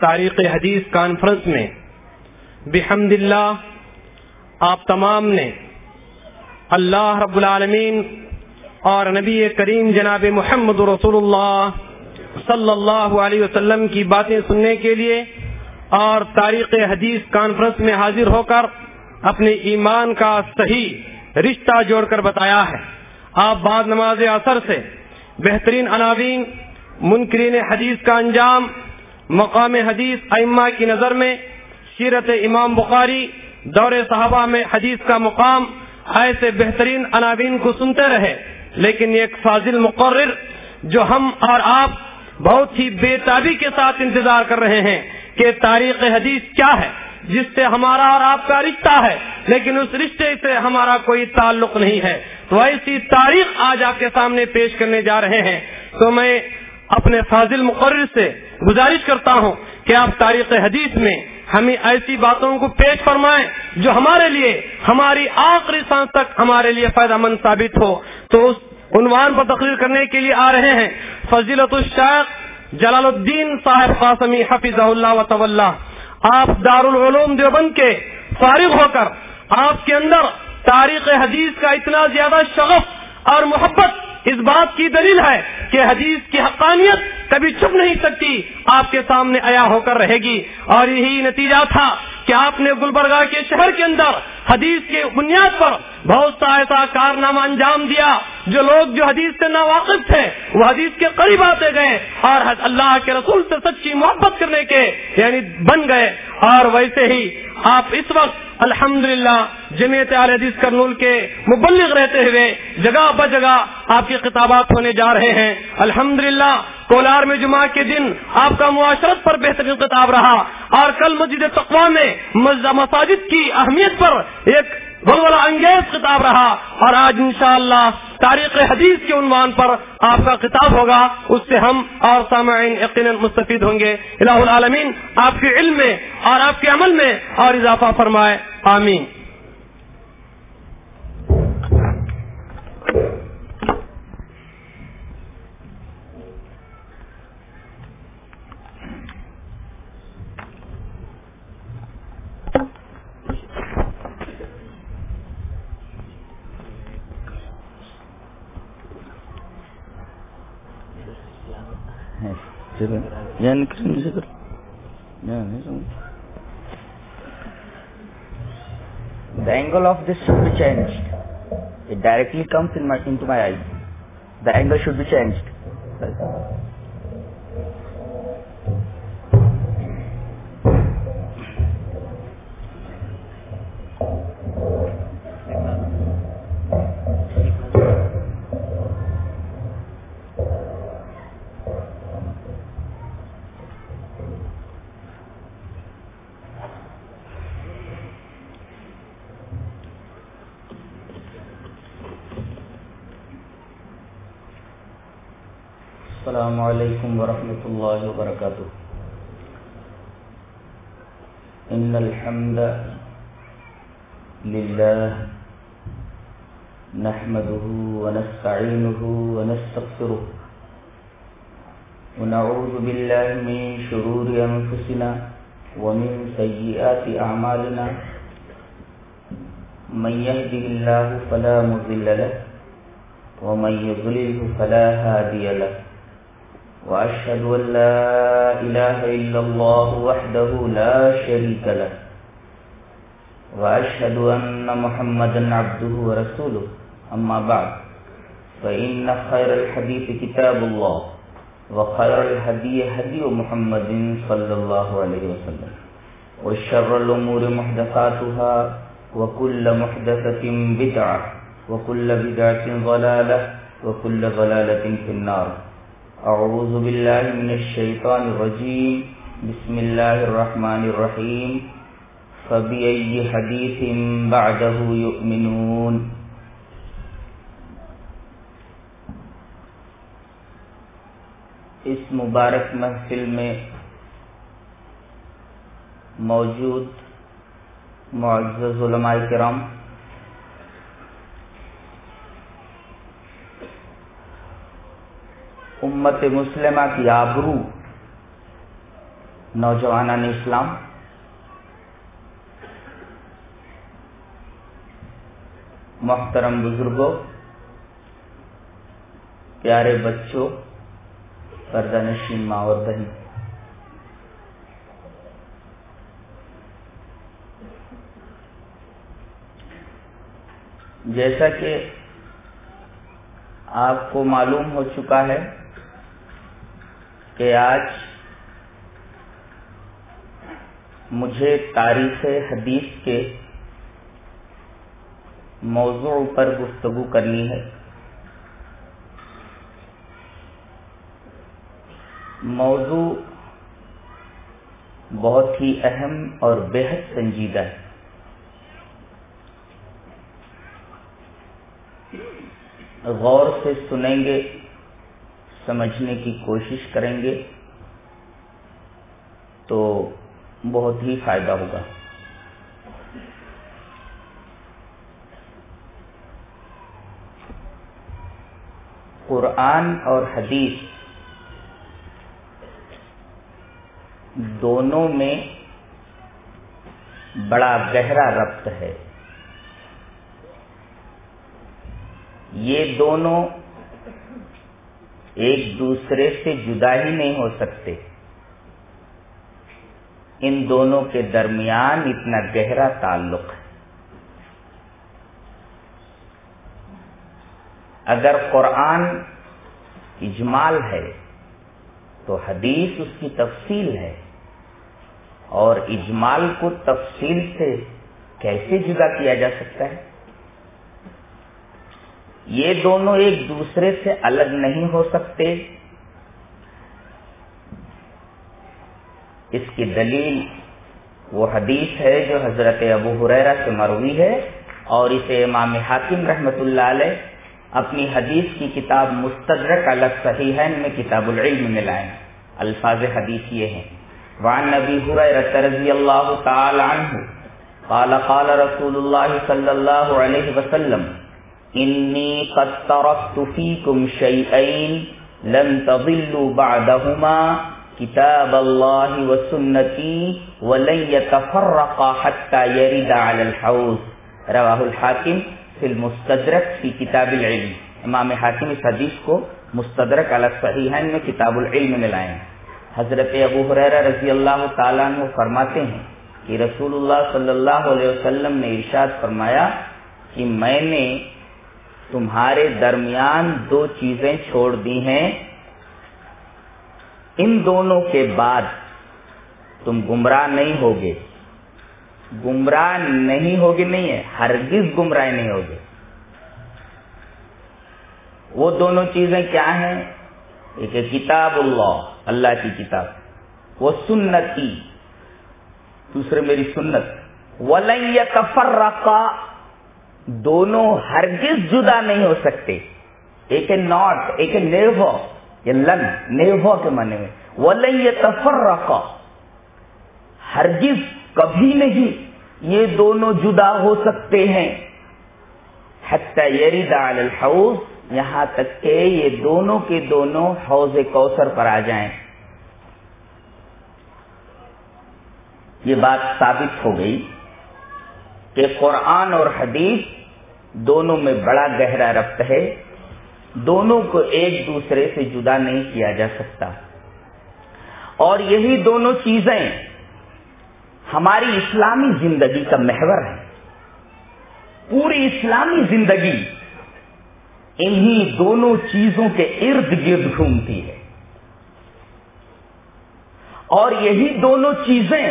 تاریخ حدیث کانفرنس میں بحمد اللہ آپ تمام نے اللہ رب العالمین اور نبی کریم جناب محمد رسول اللہ صلی اللہ علیہ وسلم کی باتیں سننے کے لیے اور تاریخ حدیث کانفرنس میں حاضر ہو کر اپنے ایمان کا صحیح رشتہ جوڑ کر بتایا ہے آپ بعض نماز اثر سے بہترین عناوین منکرین حدیث کا انجام مقام حدیث کی نظر میں سیرت امام بخاری دور صحابہ میں حدیث کا مقام ایسے بہترین عناوین کو سنتے رہے لیکن ایک فاضل مقرر جو ہم اور آپ بہت ہی بے تابی کے ساتھ انتظار کر رہے ہیں کہ تاریخ حدیث کیا ہے جس سے ہمارا اور آپ کا رشتہ ہے لیکن اس رشتے سے ہمارا کوئی تعلق نہیں ہے تو ایسی تاریخ آج آپ کے سامنے پیش کرنے جا رہے ہیں تو میں اپنے فاضل مقرر سے گزارش کرتا ہوں کہ آپ تاریخ حدیث میں ہمیں ایسی باتوں کو پیش فرمائیں جو ہمارے لیے ہماری آخری سانس تک ہمارے لیے فائدہ مند ثابت ہو تو اس عنوان پر تقریر کرنے کے لیے آ رہے ہیں فضیلت الشاخ جلال الدین صاحب قاسمی حفیظ اللہ و آپ دار العلوم دیوبند کے فارغ ہو کر آپ کے اندر تاریخ حدیث کا اتنا زیادہ شغف اور محبت اس بات کی دلیل ہے کہ حدیث کی حقانیت کبھی چھپ نہیں سکتی آپ کے سامنے آیا ہو کر رہے گی اور یہی نتیجہ تھا کہ آپ نے گلبرگہ کے شہر کے اندر حدیث کی بنیاد پر بہت سا ایسا کارنامہ انجام دیا جو لوگ جو حدیث سے ناواقف تھے وہ حدیث کے قریب آتے گئے اور اللہ کے رسول سے سچی محبت کرنے کے یعنی بن گئے اور ویسے ہی آپ اس وقت الحمد للہ جمیت حدیث کرنول کے مبلغ رہتے ہوئے جگہ ب جگہ آپ کے خطابات ہونے جا رہے ہیں الحمد کولار میں جمعہ کے دن آپ کا معاشرت پر بہترین کتاب رہا اور کل مسجد تقوا میں مساجد کی اہمیت پر ایک بہت بڑا انگیز کتاب رہا اور آج انشاءاللہ شاء تاریخ حدیث کے عنوان پر آپ کا کتاب ہوگا اس سے ہم اور سامعین یقیناً مستفید ہوں گے الہ العالمین آپ کے علم میں اور آپ کے عمل میں اور اضافہ فرمائے آمین angle of this should be changed. It directly comes into my eye. The angle should be changed. علیکم ورحمۃ اللہ وبرکاتہ ان الحمد لله نحمده ونستعينه ونستغفره ونعوذ بالله من شرور أنفسنا ومن سيئات أعمالنا من يهدي الله فلا مذل له ومن يظلله فلا هادي له وأشهد أن لا إله إلا الله وحده لا شريك له وأشهد أن محمد عبده ورسوله أما بعد فإن خير الحديث كتاب الله وخير الهدي هدي محمد صلى الله عليه وسلم وشر الأمور محدثاتها وكل محدثة بدعة وكل بدعة ظلالة وكل ظلالة في النار أعوذ بالله من الشيطان الرجيم بسم الله الرحمن الرحيم فبأي حديث بعده يؤمنون اس مبارک محفل میں موجود معزز علماء کرام امت مسلمہ کی آبرو نوجوان اسلام محترم بزرگوں پیارے بچوں پردہ نشین ماں اور بہن جیسا کہ آپ کو معلوم ہو چکا ہے کہ آج مجھے تاریخ حدیث کے موضوع پر گفتگو کرنی ہے موضوع بہت ہی اہم اور بےحد سنجیدہ ہے غور سے سنیں گے سمجھنے کی کوشش کریں گے تو بہت ہی فائدہ ہوگا قرآن اور حدیث دونوں میں بڑا گہرا ربط ہے یہ دونوں ایک دوسرے سے جدا ہی نہیں ہو سکتے ان دونوں کے درمیان اتنا گہرا تعلق ہے اگر قرآن اجمال ہے تو حدیث اس کی تفصیل ہے اور اجمال کو تفصیل سے کیسے جدا کیا جا سکتا ہے یہ دونوں ایک دوسرے سے الگ نہیں ہو سکتے اس کی دلیل وہ حدیث ہے جو حضرت ابو حریرا سے مروی ہے اور اسے امام حاکم رحمت اللہ علیہ اپنی حدیث کی کتاب مستدرک الگ صحیح ہے ان میں کتاب العلم میں لائیں الفاظ حدیث یہ ہیں وعن نبی حریرت رضی اللہ تعالی عنہ قال قال رسول اللہ صلی اللہ علیہ وسلم انی قد ترکت فیکم شیئین لن تضلوا بعدهما کتاب اللہ و ولن يتفرقا حتی يرد على الحوض رواہ الحاکم فی المستدرک فی کتاب العلم امام حاکم اس حدیث کو مستدرک علی صحیحین میں کتاب العلم میں لائیں حضرت ابو حریرہ رضی اللہ تعالیٰ عنہ فرماتے ہیں کہ رسول اللہ صلی اللہ علیہ وسلم نے ارشاد فرمایا کہ میں نے تمہارے درمیان دو چیزیں چھوڑ دی ہیں ان دونوں کے بعد تم گمراہ نہیں ہوگے گمراہ نہیں ہوگے نہیں ہے ہرگز گمراہ نہیں ہوگے وہ دونوں چیزیں کیا ہیں ایک ہے کتاب اللہ اللہ کی کتاب وہ سنتی دوسرے میری سنت وفر دونوں ہرگز جدا نہیں ہو سکتے ایک ناٹ ایک اے نربو یا لن نربا کے معنی میں وہ یہ یا تفر رکھا ہرگز کبھی نہیں یہ دونوں جدا ہو سکتے ہیں یہاں تک کہ یہ دونوں کے دونوں حوض کوثر پر آ جائیں یہ بات ثابت ہو گئی کہ قرآن اور حدیث دونوں میں بڑا گہرا ربط ہے دونوں کو ایک دوسرے سے جدا نہیں کیا جا سکتا اور یہی دونوں چیزیں ہماری اسلامی زندگی کا محور ہے پوری اسلامی زندگی انہی دونوں چیزوں کے ارد گرد گھومتی ہے اور یہی دونوں چیزیں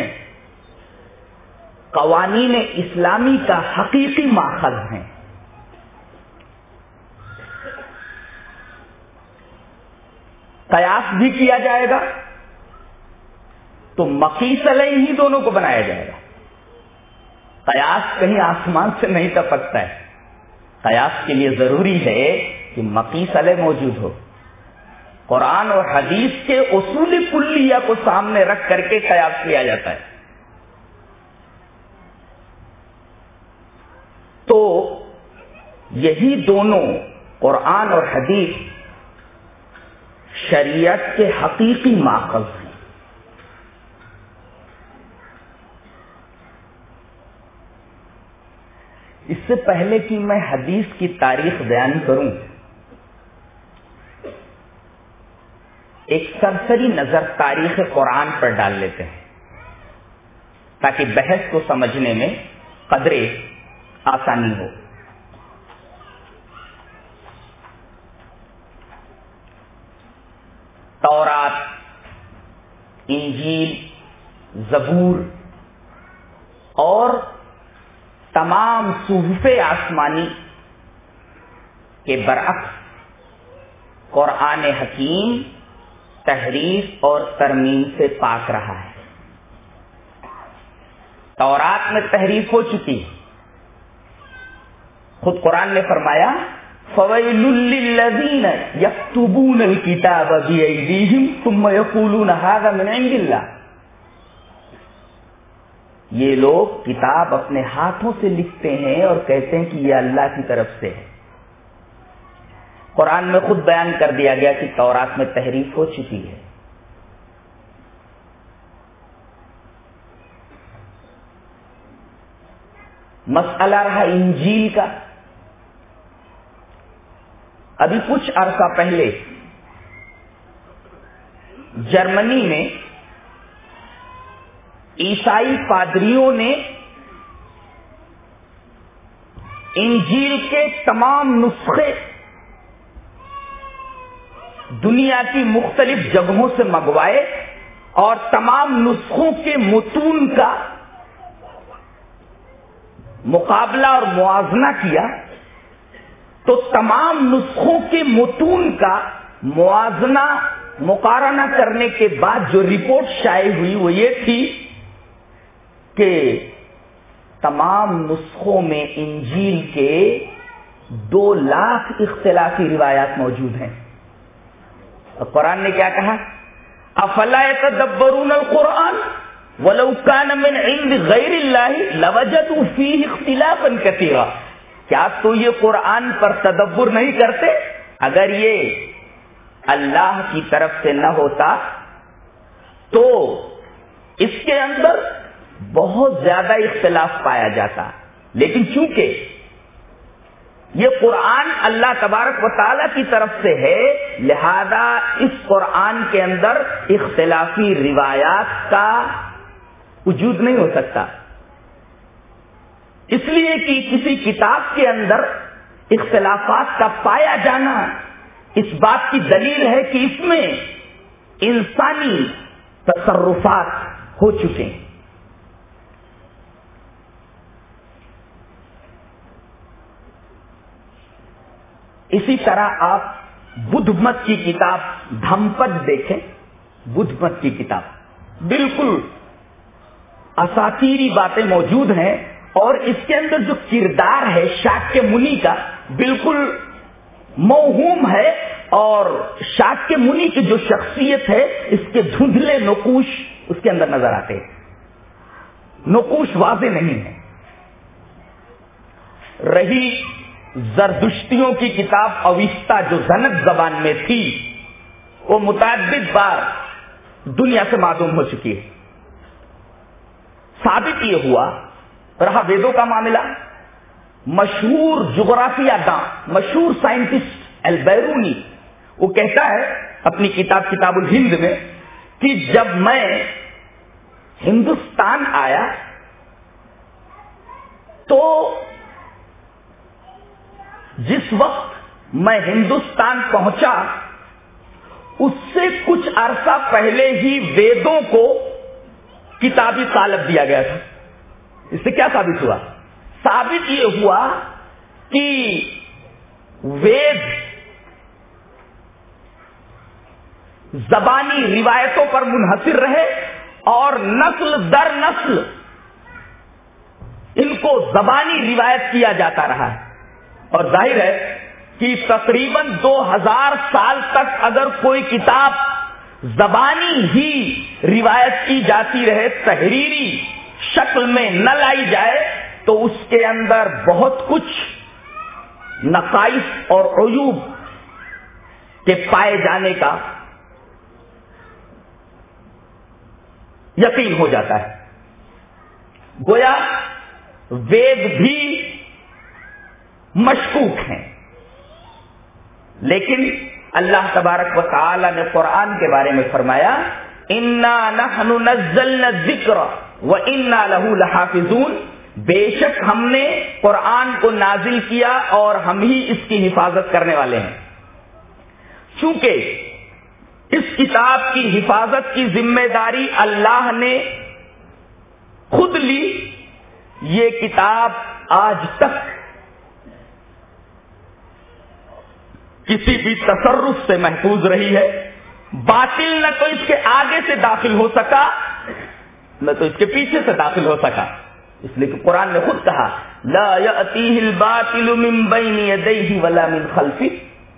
قوانین اسلامی کا حقیقی ماخذ ہیں قیاس بھی کیا جائے گا تو مقیس علیہ ہی دونوں کو بنایا جائے گا قیاس کہیں آسمان سے نہیں ٹپکتا ہے قیاس کے لیے ضروری ہے کہ مقیس علیہ موجود ہو قرآن اور حدیث کے اصول کلیا کو سامنے رکھ کر کے قیاس کیا جاتا ہے تو یہی دونوں قرآن اور حدیث شریعت کے حقیقی ماخذ ہیں اس سے پہلے کہ میں حدیث کی تاریخ بیان کروں ایک سرسری نظر تاریخ قرآن پر ڈال لیتے ہیں تاکہ بحث کو سمجھنے میں قدرے آسانی ہو تورات انجیل زبور اور تمام صوف آسمانی کے برعکس قرآن حکیم تحریر اور ترمیم سے پاک رہا ہے تورات میں تحریف ہو چکی خود قرآن نے فرمایا فویل للذین یکتبون الكتاب بیئیدیہم ثم یقولون هذا من عند اللہ یہ لوگ کتاب اپنے ہاتھوں سے لکھتے ہیں اور کہتے ہیں کہ یہ اللہ کی طرف سے ہے قرآن میں خود بیان کر دیا گیا کہ تورات میں تحریف ہو چکی ہے مسئلہ رہا انجیل کا ابھی کچھ عرصہ پہلے جرمنی میں عیسائی پادریوں نے انجیل کے تمام نسخے دنیا کی مختلف جگہوں سے منگوائے اور تمام نسخوں کے متون کا مقابلہ اور موازنہ کیا تو تمام نسخوں کے متون کا موازنہ مقارنہ کرنے کے بعد جو رپورٹ شائع ہوئی وہ یہ تھی کہ تمام نسخوں میں انجیل کے دو لاکھ اختلافی روایات موجود ہیں اور قرآن نے کیا کہا افلا قرآن غیر اللہ لوجدوا اختلافا کثیرا کیا تو یہ قرآن پر تدبر نہیں کرتے اگر یہ اللہ کی طرف سے نہ ہوتا تو اس کے اندر بہت زیادہ اختلاف پایا جاتا لیکن چونکہ یہ قرآن اللہ تبارک و تعالی کی طرف سے ہے لہذا اس قرآن کے اندر اختلافی روایات کا وجود نہیں ہو سکتا اس لیے کہ کسی کتاب کے اندر اختلافات کا پایا جانا اس بات کی دلیل ہے کہ اس میں انسانی تصرفات ہو چکے ہیں اسی طرح آپ بدھ مت کی کتاب دھمپت دیکھیں بدھ مت کی کتاب بالکل اساتیری باتیں موجود ہیں اور اس کے اندر جو کردار ہے شاک کے منی کا بالکل موہوم ہے اور شاک کے منی کی جو شخصیت ہے اس کے دھندلے نقوش اس کے اندر نظر آتے ہیں نقوش واضح نہیں ہے رہی زردشتیوں کی کتاب اویشتا جو زنت زبان میں تھی وہ متعدد بار دنیا سے معدوم ہو چکی ہے ثابت یہ ہوا رہا ویدوں کا معاملہ مشہور جغرافیہ دان مشہور سائنٹسٹ البیرونی وہ کہتا ہے اپنی کتاب کتاب الہند میں کہ جب میں ہندوستان آیا تو جس وقت میں ہندوستان پہنچا اس سے کچھ عرصہ پہلے ہی ویدوں کو کتابی طالب دیا گیا تھا اس سے کیا ثابت ہوا ثابت یہ ہوا کہ وید زبانی روایتوں پر منحصر رہے اور نسل در نسل ان کو زبانی روایت کیا جاتا رہا ہے اور ظاہر ہے کہ تقریباً دو ہزار سال تک اگر کوئی کتاب زبانی ہی روایت کی جاتی رہے تحریری شکل میں نہ لائی جائے تو اس کے اندر بہت کچھ نقائص اور عیوب کے پائے جانے کا یقین ہو جاتا ہے گویا وید بھی مشکوک ہیں لیکن اللہ تبارک و تعالی نے قرآن کے بارے میں فرمایا انا نزلنا ذکر وہ ان لہو لحافظون بے شک ہم نے قرآن کو نازل کیا اور ہم ہی اس کی حفاظت کرنے والے ہیں چونکہ اس کتاب کی حفاظت کی ذمہ داری اللہ نے خود لی یہ کتاب آج تک کسی بھی تصرف سے محفوظ رہی ہے باطل نہ تو اس کے آگے سے داخل ہو سکا میں تو اس کے پیچھے سے داخل ہو سکا اس لیے کہ قرآن نے خود کہا لا من من من ولا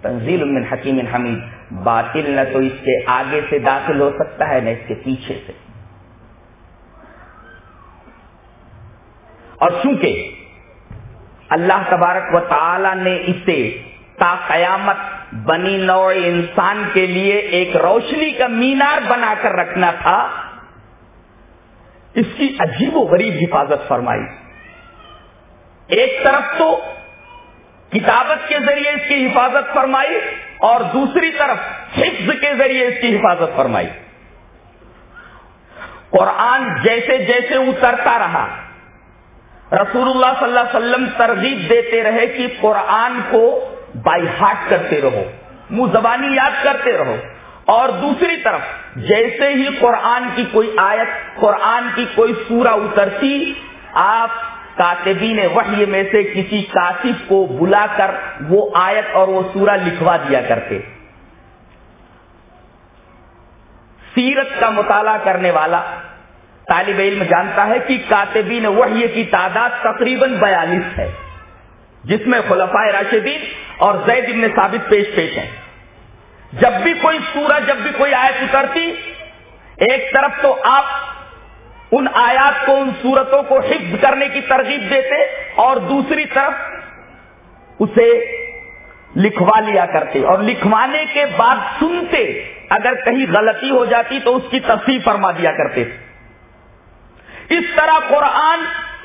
تنزیل حکیم حمید باطل نہ تو اس کے آگے سے داخل ہو سکتا ہے نہ اس کے پیچھے سے اور چونکہ اللہ تبارک و تعالی نے اسے تا قیامت بنی نو انسان کے لیے ایک روشنی کا مینار بنا کر رکھنا تھا اس کی عجیب و غریب حفاظت فرمائی ایک طرف تو کتابت کے ذریعے اس کی حفاظت فرمائی اور دوسری طرف حفظ کے ذریعے اس کی حفاظت فرمائی قرآن جیسے جیسے اترتا رہا رسول اللہ صلی اللہ علیہ وسلم ترغیب دیتے رہے کہ قرآن کو بائی ہارٹ کرتے رہو منہ زبانی یاد کرتے رہو اور دوسری طرف جیسے ہی قرآن کی کوئی آیت قرآن کی کوئی سورہ اترتی آپ کاتبین وحی میں سے کسی کاسب کو بلا کر وہ آیت اور وہ سورا لکھوا دیا کرتے سیرت کا مطالعہ کرنے والا طالب علم جانتا ہے کہ کاتبین وحی کی تعداد تقریباً بیالیس ہے جس میں خلفائے راشدین اور زید ابن ثابت پیش پیش ہیں جب بھی کوئی سورج جب بھی کوئی آیت اترتی ایک طرف تو آپ ان آیات کو ان سورتوں کو حفظ کرنے کی ترغیب دیتے اور دوسری طرف اسے لکھوا لیا کرتے اور لکھوانے کے بعد سنتے اگر کہیں غلطی ہو جاتی تو اس کی تفصیل فرما دیا کرتے اس طرح قرآن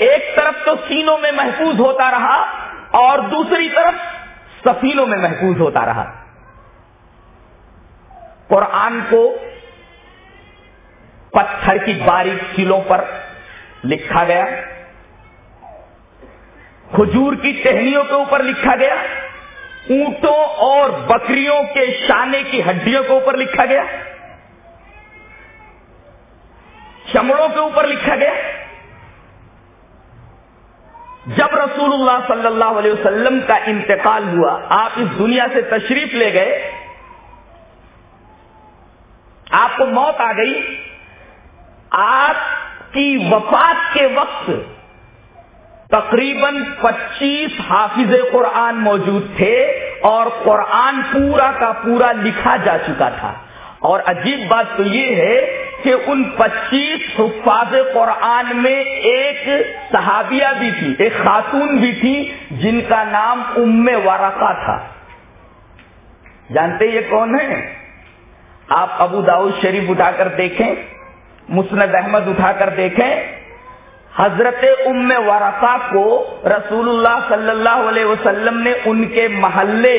ایک طرف تو سینوں میں محفوظ ہوتا رہا اور دوسری طرف سفیلوں میں محفوظ ہوتا رہا قرآن کو پتھر کی باریک کلوں پر لکھا گیا کھجور کی ٹہنیوں کے اوپر لکھا گیا اونٹوں اور بکریوں کے شانے کی ہڈیوں کے اوپر لکھا گیا چمڑوں کے اوپر لکھا گیا جب رسول اللہ صلی اللہ علیہ وسلم کا انتقال ہوا آپ اس دنیا سے تشریف لے گئے آپ کو موت آ گئی آپ کی وفات کے وقت تقریباً پچیس حافظ قرآن موجود تھے اور قرآن پورا کا پورا لکھا جا چکا تھا اور عجیب بات تو یہ ہے کہ ان پچیس حفاظ قرآن میں ایک صحابیہ بھی تھی ایک خاتون بھی تھی جن کا نام ام ورقہ تھا جانتے یہ کون ہے آپ ابو داؤد شریف اٹھا کر دیکھیں مسند احمد اٹھا کر دیکھیں حضرت ام وارسا کو رسول اللہ صلی اللہ علیہ وسلم نے ان کے محلے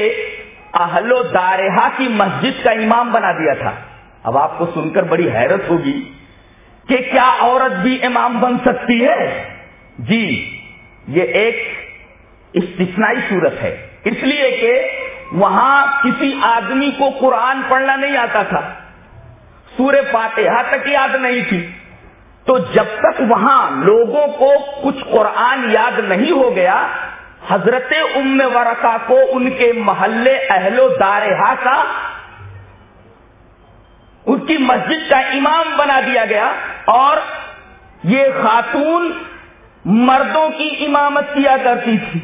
اہل و دارہا کی مسجد کا امام بنا دیا تھا اب آپ کو سن کر بڑی حیرت ہوگی کہ کیا عورت بھی امام بن سکتی ہے جی یہ ایک استثنائی صورت ہے اس لیے کہ وہاں کسی آدمی کو قرآن پڑھنا نہیں آتا تھا سور تک یاد نہیں تھی تو جب تک وہاں لوگوں کو کچھ قرآن یاد نہیں ہو گیا حضرت ام ورقا کو ان کے محلے اہل و دارہ کا ان کی مسجد کا امام بنا دیا گیا اور یہ خاتون مردوں کی امامت کیا کرتی تھی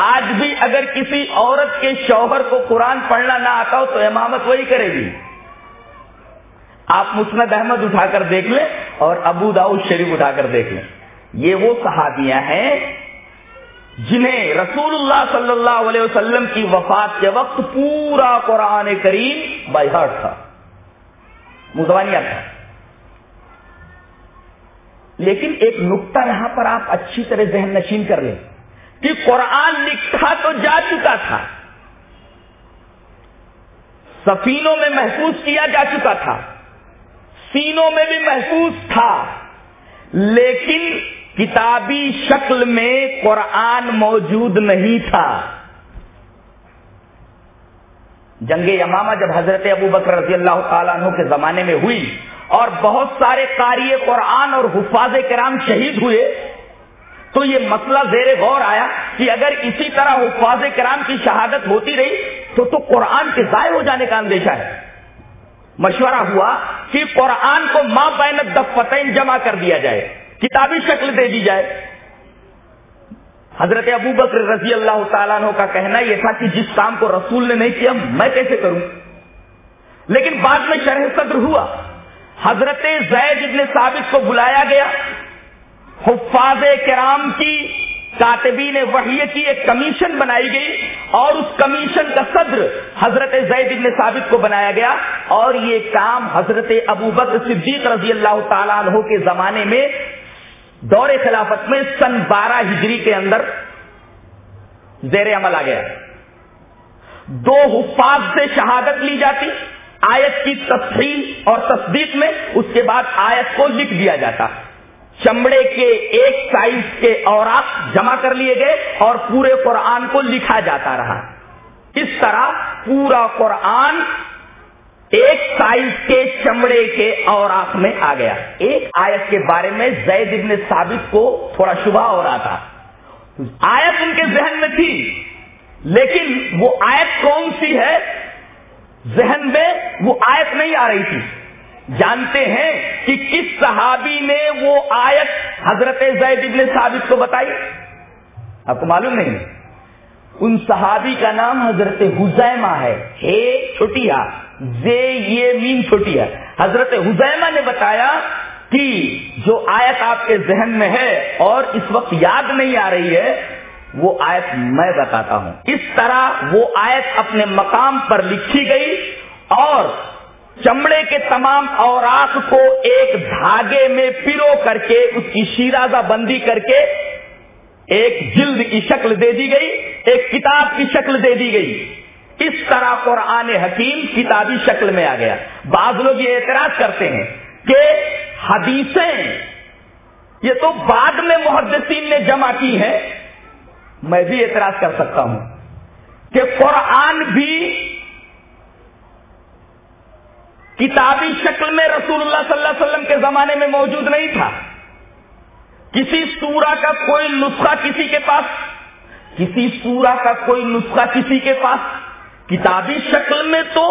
آج بھی اگر کسی عورت کے شوہر کو قرآن پڑھنا نہ آتا ہو تو امامت وہی کرے گی آپ مسند احمد اٹھا کر دیکھ لیں اور ابو داؤد شریف اٹھا کر دیکھ لیں یہ وہ صحابیاں ہیں جنہیں رسول اللہ صلی اللہ علیہ وسلم کی وفات کے وقت پورا قرآن کریم بائی ہارٹ تھا تھا لیکن ایک نقطہ یہاں پر آپ اچھی طرح ذہن نشین کر لیں کہ قرآن لکھا تو جا چکا تھا سفینوں میں محفوظ کیا جا چکا تھا سینوں میں بھی محفوظ تھا لیکن کتابی شکل میں قرآن موجود نہیں تھا جنگ امامہ جب حضرت ابو بکر رضی اللہ تعالیٰ عنہ کے زمانے میں ہوئی اور بہت سارے قاری قرآن اور حفاظ کرام شہید ہوئے تو یہ مسئلہ زیر غور آیا کہ اگر اسی طرح حفاظ کرام کی شہادت ہوتی رہی تو تو قرآن کے ضائع ہو جانے کا اندیشہ ہے مشورہ ہوا کہ قرآن کو ماں بین دفتین جمع کر دیا جائے کتابی شکل دے دی جائے حضرت ابو بکر رضی اللہ تعالیٰ عنہ کا کہنا یہ تھا کہ جس کام کو رسول نے نہیں کیا میں کیسے کروں لیکن بعد میں شرح صدر ہوا حضرت زید ابن ثابت کو بلایا گیا حفاظ کرام کی کاتبین وحی کی ایک کمیشن بنائی گئی اور اس کمیشن کا صدر حضرت زید ثابت کو بنایا گیا اور یہ کام حضرت ابو بکر صدیق رضی اللہ تعالیٰ عنہ کے زمانے میں دور خلافت میں سن بارہ ہجری کے اندر زیر عمل آ گیا دو حفاظ سے شہادت لی جاتی آیت کی تفصیل اور تصدیق میں اس کے بعد آیت کو لکھ دیا جاتا چمڑے کے ایک سائز کے آپ جمع کر لیے گئے اور پورے قرآن کو لکھا جاتا رہا اس طرح پورا قرآن ایک سائز کے چمڑے کے آپ میں آ گیا ایک آیت کے بارے میں زید ابن ثابت کو تھوڑا شبہ ہو رہا تھا آیت ان کے ذہن میں تھی لیکن وہ آیت کون سی ہے ذہن میں وہ آیت نہیں آ رہی تھی جانتے ہیں کہ کس صحابی نے وہ آیت حضرت زید ابن ثابت کو بتائی آپ کو معلوم نہیں ان صحابی کا نام حضرت حزیمہ ہے ہے یہ مین حضرت حزیمہ نے بتایا کہ جو آیت آپ کے ذہن میں ہے اور اس وقت یاد نہیں آ رہی ہے وہ آیت میں بتاتا ہوں اس طرح وہ آیت اپنے مقام پر لکھی گئی اور چمڑے کے تمام اوراق کو ایک دھاگے میں پیرو کر کے اس کی شیرازہ بندی کر کے ایک جلد کی شکل دے دی گئی ایک کتاب کی شکل دے دی گئی اس طرح قرآن حکیم کتابی شکل میں آ گیا بعض لوگ یہ اعتراض کرتے ہیں کہ حدیثیں یہ تو بعد میں محدثین نے جمع کی ہیں میں بھی اعتراض کر سکتا ہوں کہ قرآن بھی کتابی شکل میں رسول اللہ صلی اللہ علیہ وسلم کے زمانے میں موجود نہیں تھا کسی سورا کا کوئی نسخہ کسی کے پاس کسی سورا کا کوئی نسخہ کسی کے پاس کتابی شکل میں تو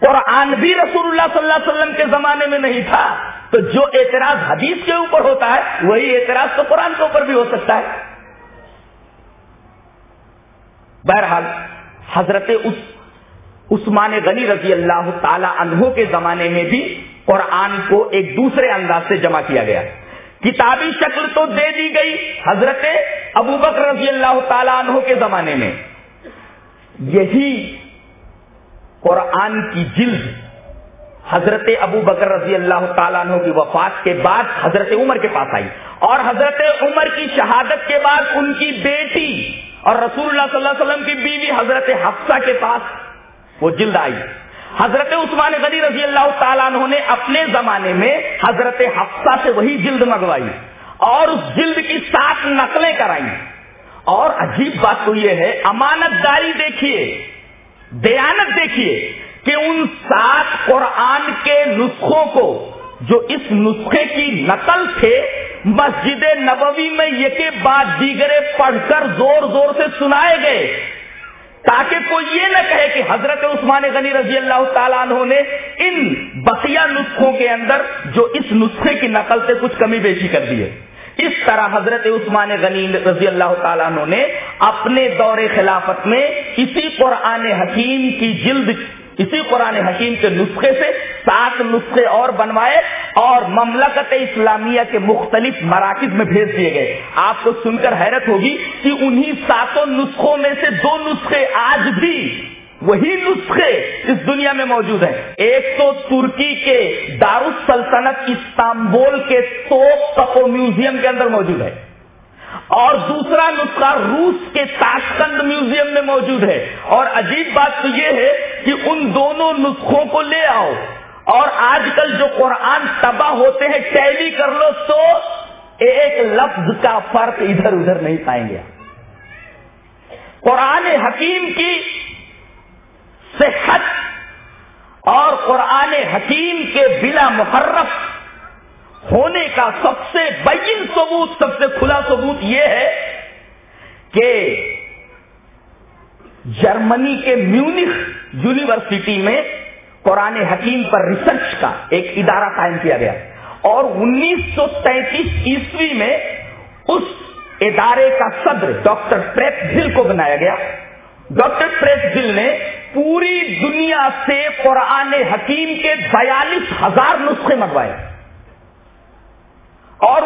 قرآن بھی رسول اللہ صلی اللہ علیہ وسلم کے زمانے میں نہیں تھا تو جو اعتراض حدیث کے اوپر ہوتا ہے وہی اعتراض تو قرآن کے اوپر بھی ہو سکتا ہے بہرحال حضرت اس عثمان غنی رضی اللہ تعالی عنہ کے زمانے میں بھی قرآن کو ایک دوسرے انداز سے جمع کیا گیا کتابی شکل تو دے دی گئی حضرت ابو بکر رضی اللہ تعالیٰ عنہ کے زمانے میں یہی قرآن کی جلد حضرت ابو بکر رضی اللہ تعالیٰ عنہ کی وفات کے بعد حضرت عمر کے پاس آئی اور حضرت عمر کی شہادت کے بعد ان کی بیٹی اور رسول اللہ صلی اللہ علیہ وسلم کی بیوی حضرت حفصہ کے پاس وہ جلد آئی حضرت عثمان غنی رضی اللہ تعالیٰ عنہ نے اپنے زمانے میں حضرت حفصہ سے وہی جلد منگوائی اور اس جلد کی سات نقلیں کرائی اور عجیب بات تو یہ ہے امانت داری دیکھیے دیانت دیکھیے کہ ان سات قرآن کے نسخوں کو جو اس نسخے کی نقل تھے مسجد نبوی میں یہ کے بعد دیگرے پڑھ کر زور زور سے سنائے گئے تاکہ کوئی یہ نہ کہے کہ حضرت عثمان غنی رضی اللہ تعالیٰ عنہ نے ان بقیہ نسخوں کے اندر جو اس نسخے کی نقل سے کچھ کمی بیشی کر دی ہے اس طرح حضرت عثمان غنی رضی اللہ تعالیٰ عنہ نے اپنے دور خلافت میں اسی قرآن حکیم کی جلد اسی قرآن حکیم کے نسخے سے سات نسخے اور بنوائے اور مملکت اسلامیہ کے مختلف مراکز میں بھیج دیے گئے آپ کو سن کر حیرت ہوگی کہ انہی ساتوں نسخوں میں سے دو نسخے آج بھی وہی نسخے اس دنیا میں موجود ہیں ایک تو ترکی کے دارالسلطنت استانبول کے سو تپو میوزیم کے اندر موجود ہے اور دوسرا نسخہ روس کے تاشکند میوزیم میں موجود ہے اور عجیب بات تو یہ ہے کہ ان دونوں نسخوں کو لے آؤ اور آج کل جو قرآن تباہ ہوتے ہیں ٹیلی کر لو تو ایک لفظ کا فرق ادھر ادھر نہیں پائیں گے قرآن حکیم کی صحت اور قرآن حکیم کے بلا محرف ہونے کا سب سے بین ثبوت سب سے کھلا ثبوت یہ ہے کہ جرمنی کے میونخ یونیورسٹی میں قرآن حکیم پر ریسرچ کا ایک ادارہ قائم کیا گیا اور انیس سو تینتیس عیسوی میں اس ادارے کا صدر ڈاکٹر ہل کو بنایا گیا ڈاکٹر ہل نے پوری دنیا سے قرآن حکیم کے بیالیس ہزار نسخے منگوائے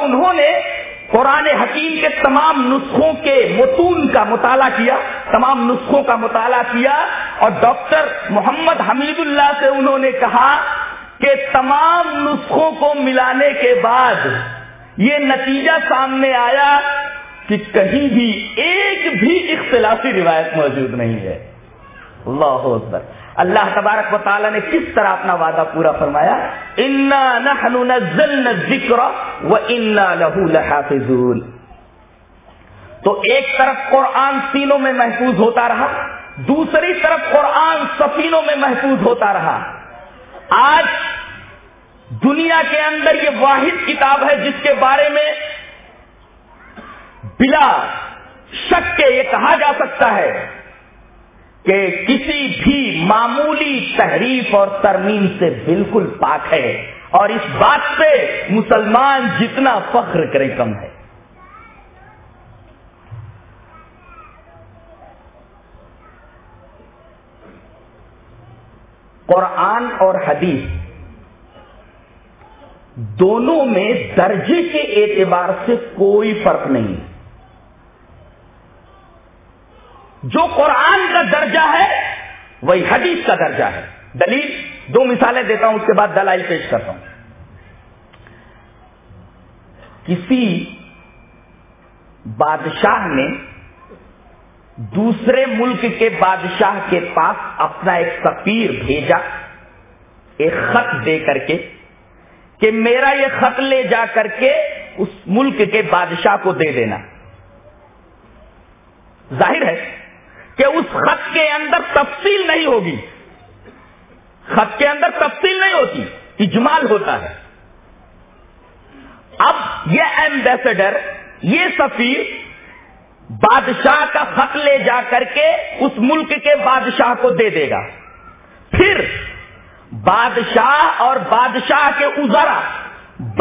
انہوں نے قرآن حکیم کے تمام نسخوں کے متون کا مطالعہ کیا تمام نسخوں کا مطالعہ کیا اور ڈاکٹر محمد حمید اللہ سے انہوں نے کہا کہ تمام نسخوں کو ملانے کے بعد یہ نتیجہ سامنے آیا کہ کہیں بھی ایک بھی اختلافی روایت موجود نہیں ہے اللہ حضرت اللہ تبارک و تعالیٰ نے کس طرح اپنا وعدہ پورا فرمایا ذکر و انا لہو لحافظون تو ایک طرف قرآن سینوں میں محفوظ ہوتا رہا دوسری طرف قرآن سفینوں میں محفوظ ہوتا رہا آج دنیا کے اندر یہ واحد کتاب ہے جس کے بارے میں بلا شک کے یہ کہا جا سکتا ہے کہ کسی بھی معمولی تحریف اور ترمیم سے بالکل پاک ہے اور اس بات پہ مسلمان جتنا فخر کرے کم ہے قرآن اور حدیث دونوں میں درجے کے اعتبار سے کوئی فرق نہیں جو قرآن کا درجہ ہے وہی حدیث کا درجہ ہے دلیل دو مثالیں دیتا ہوں اس کے بعد دلائل پیش کرتا ہوں کسی بادشاہ نے دوسرے ملک کے بادشاہ کے پاس اپنا ایک سفیر بھیجا ایک خط دے کر کے کہ میرا یہ خط لے جا کر کے اس ملک کے بادشاہ کو دے دینا ظاہر ہے کہ اس خط کے اندر تفصیل نہیں ہوگی خط کے اندر تفصیل نہیں ہوتی اجمال ہوتا ہے اب یہ ایمبیسڈر یہ سفیر بادشاہ کا خط لے جا کر کے اس ملک کے بادشاہ کو دے دے گا پھر بادشاہ اور بادشاہ کے ازرا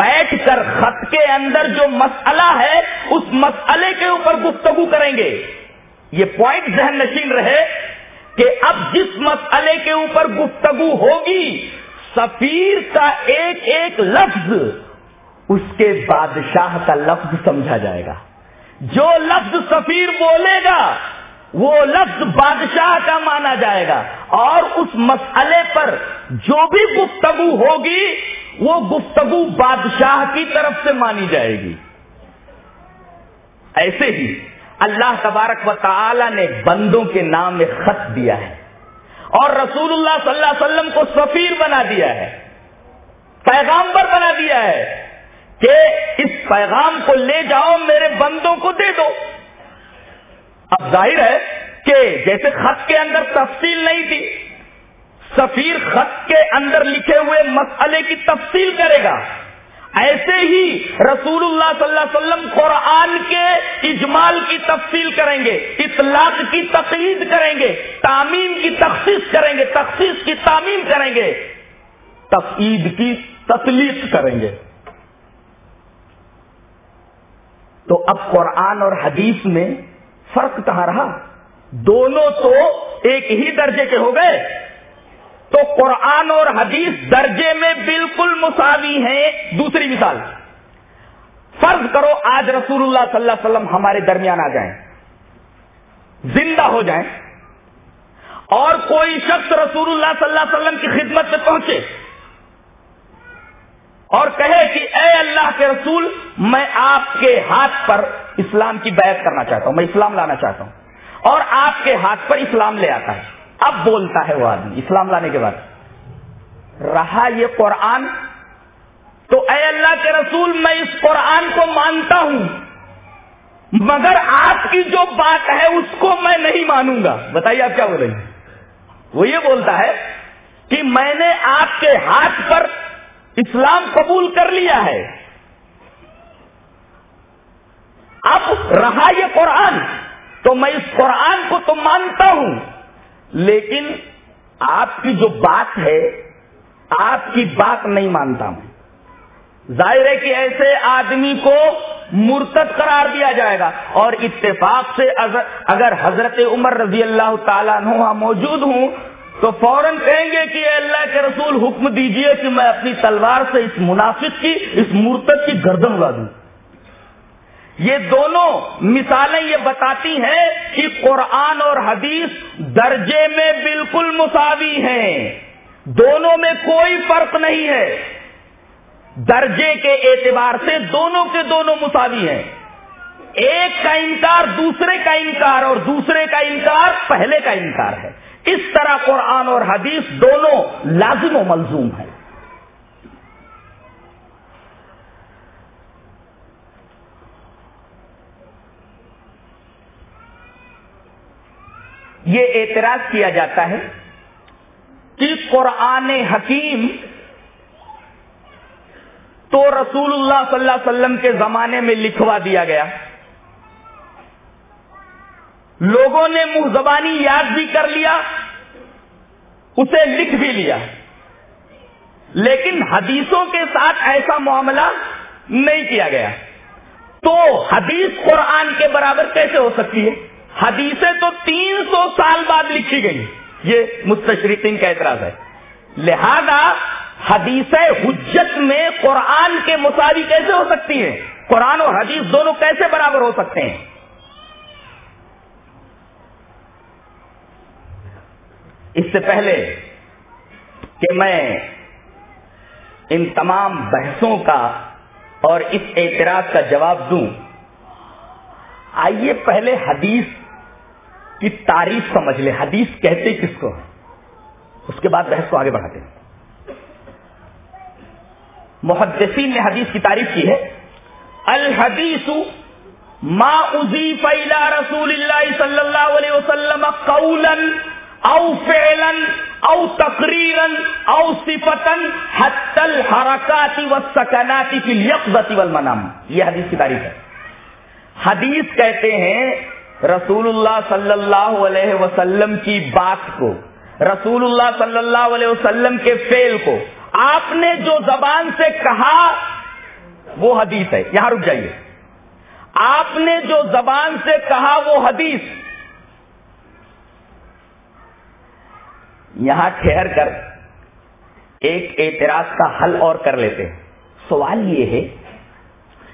بیٹھ کر خط کے اندر جو مسئلہ ہے اس مسئلے کے اوپر گفتگو کریں گے یہ پوائنٹ ذہن نشین رہے کہ اب جس مسئلے کے اوپر گفتگو ہوگی سفیر کا ایک ایک لفظ اس کے بادشاہ کا لفظ سمجھا جائے گا جو لفظ سفیر بولے گا وہ لفظ بادشاہ کا مانا جائے گا اور اس مسئلے پر جو بھی گفتگو ہوگی وہ گفتگو بادشاہ کی طرف سے مانی جائے گی ایسے ہی اللہ تبارک و تعالی نے بندوں کے نام میں خط دیا ہے اور رسول اللہ صلی اللہ علیہ وسلم کو سفیر بنا دیا ہے پیغام پر بنا دیا ہے کہ اس پیغام کو لے جاؤ میرے بندوں کو دے دو اب ظاہر ہے کہ جیسے خط کے اندر تفصیل نہیں تھی سفیر خط کے اندر لکھے ہوئے مسئلے کی تفصیل کرے گا ایسے ہی رسول اللہ صلی اللہ علیہ وسلم قرآن کے اجمال کی تفصیل کریں گے اطلاق کی تقید کریں گے تعمیم کی تخصیص کریں گے تخصیص کی تعمیم کریں گے تقید کی تسلیف کریں گے تو اب قرآن اور حدیث میں فرق کہاں رہا دونوں تو ایک ہی درجے کے ہو گئے تو قرآن اور حدیث درجے میں بالکل مساوی ہیں دوسری مثال فرض کرو آج رسول اللہ صلی اللہ علیہ وسلم ہمارے درمیان آ جائیں زندہ ہو جائیں اور کوئی شخص رسول اللہ صلی اللہ علیہ وسلم کی خدمت میں پہنچے اور کہے کہ اے اللہ کے رسول میں آپ کے ہاتھ پر اسلام کی بیعت کرنا چاہتا ہوں میں اسلام لانا چاہتا ہوں اور آپ کے ہاتھ پر اسلام لے آتا ہے اب بولتا ہے وہ آدمی اسلام لانے کے بعد رہا یہ قرآن تو اے اللہ کے رسول میں اس قرآن کو مانتا ہوں مگر آپ کی جو بات ہے اس کو میں نہیں مانوں گا بتائیے آپ کیا بول رہی ہیں وہ یہ بولتا ہے کہ میں نے آپ کے ہاتھ پر اسلام قبول کر لیا ہے اب رہا یہ قرآن تو میں اس قرآن کو تو مانتا ہوں لیکن آپ کی جو بات ہے آپ کی بات نہیں مانتا میں ظاہر ہے کہ ایسے آدمی کو مرتد قرار دیا جائے گا اور اتفاق سے اگر حضرت عمر رضی اللہ تعالیٰ موجود ہوں تو فوراً کہیں گے کہ اللہ کے رسول حکم دیجئے کہ میں اپنی تلوار سے اس منافق کی اس مرتد کی گردن دوں یہ دونوں مثالیں یہ بتاتی ہیں کہ قرآن اور حدیث درجے میں بالکل مساوی ہیں دونوں میں کوئی فرق نہیں ہے درجے کے اعتبار سے دونوں کے دونوں مساوی ہیں ایک کا انکار دوسرے کا انکار اور دوسرے کا انکار پہلے کا انکار ہے اس طرح قرآن اور حدیث دونوں لازم و ملزوم ہے یہ اعتراض کیا جاتا ہے کہ قرآن حکیم تو رسول اللہ صلی اللہ علیہ وسلم کے زمانے میں لکھوا دیا گیا لوگوں نے منہ زبانی یاد بھی کر لیا اسے لکھ بھی لیا لیکن حدیثوں کے ساتھ ایسا معاملہ نہیں کیا گیا تو حدیث قرآن کے برابر کیسے ہو سکتی ہے حدیثیں تو تین سو سال بعد لکھی گئی یہ مستشرقین کا اعتراض ہے لہذا حدیث حجت میں قرآن کے مساوی کیسے ہو سکتی ہیں قرآن اور حدیث دونوں کیسے برابر ہو سکتے ہیں اس سے پہلے کہ میں ان تمام بحثوں کا اور اس اعتراض کا جواب دوں آئیے پہلے حدیث کی تعریف سمجھ لیں حدیث کہتے کس کو اس کے بعد بحث کو آگے بڑھاتے ہیں محدثین نے حدیث کی تعریف کی ہے الحدیث ما اضیف الى رسول اللہ صلی اللہ علیہ وسلم قولا او فعلا او تقریرا او صفتا حتى الحركات والسكنات في اليقظه والمنام یہ حدیث کی تعریف ہے حدیث کہتے ہیں رسول اللہ صلی اللہ علیہ وسلم کی بات کو رسول اللہ صلی اللہ علیہ وسلم کے فیل کو آپ نے جو زبان سے کہا وہ حدیث ہے یہاں رک جائیے آپ نے جو زبان سے کہا وہ حدیث یہاں ٹھہر کر ایک اعتراض کا حل اور کر لیتے ہیں سوال یہ ہے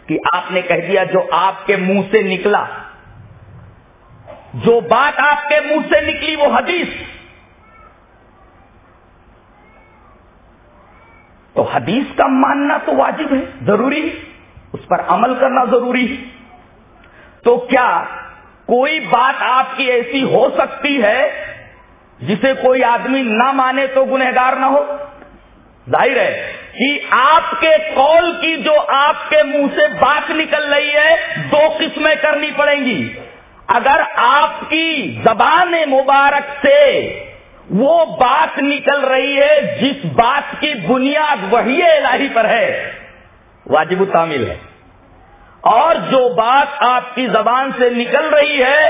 کہ آپ نے کہہ دیا جو آپ کے منہ سے نکلا جو بات آپ کے منہ سے نکلی وہ حدیث تو حدیث کا ماننا تو واجب ہے ضروری اس پر عمل کرنا ضروری ہے تو کیا کوئی بات آپ کی ایسی ہو سکتی ہے جسے کوئی آدمی نہ مانے تو گنہگار نہ ہو ظاہر ہے کہ آپ کے قول کی جو آپ کے منہ سے بات نکل رہی ہے دو قسمیں کرنی پڑیں گی اگر آپ کی زبان مبارک سے وہ بات نکل رہی ہے جس بات کی بنیاد وہی الہی پر ہے واجب التامل ہے اور جو بات آپ کی زبان سے نکل رہی ہے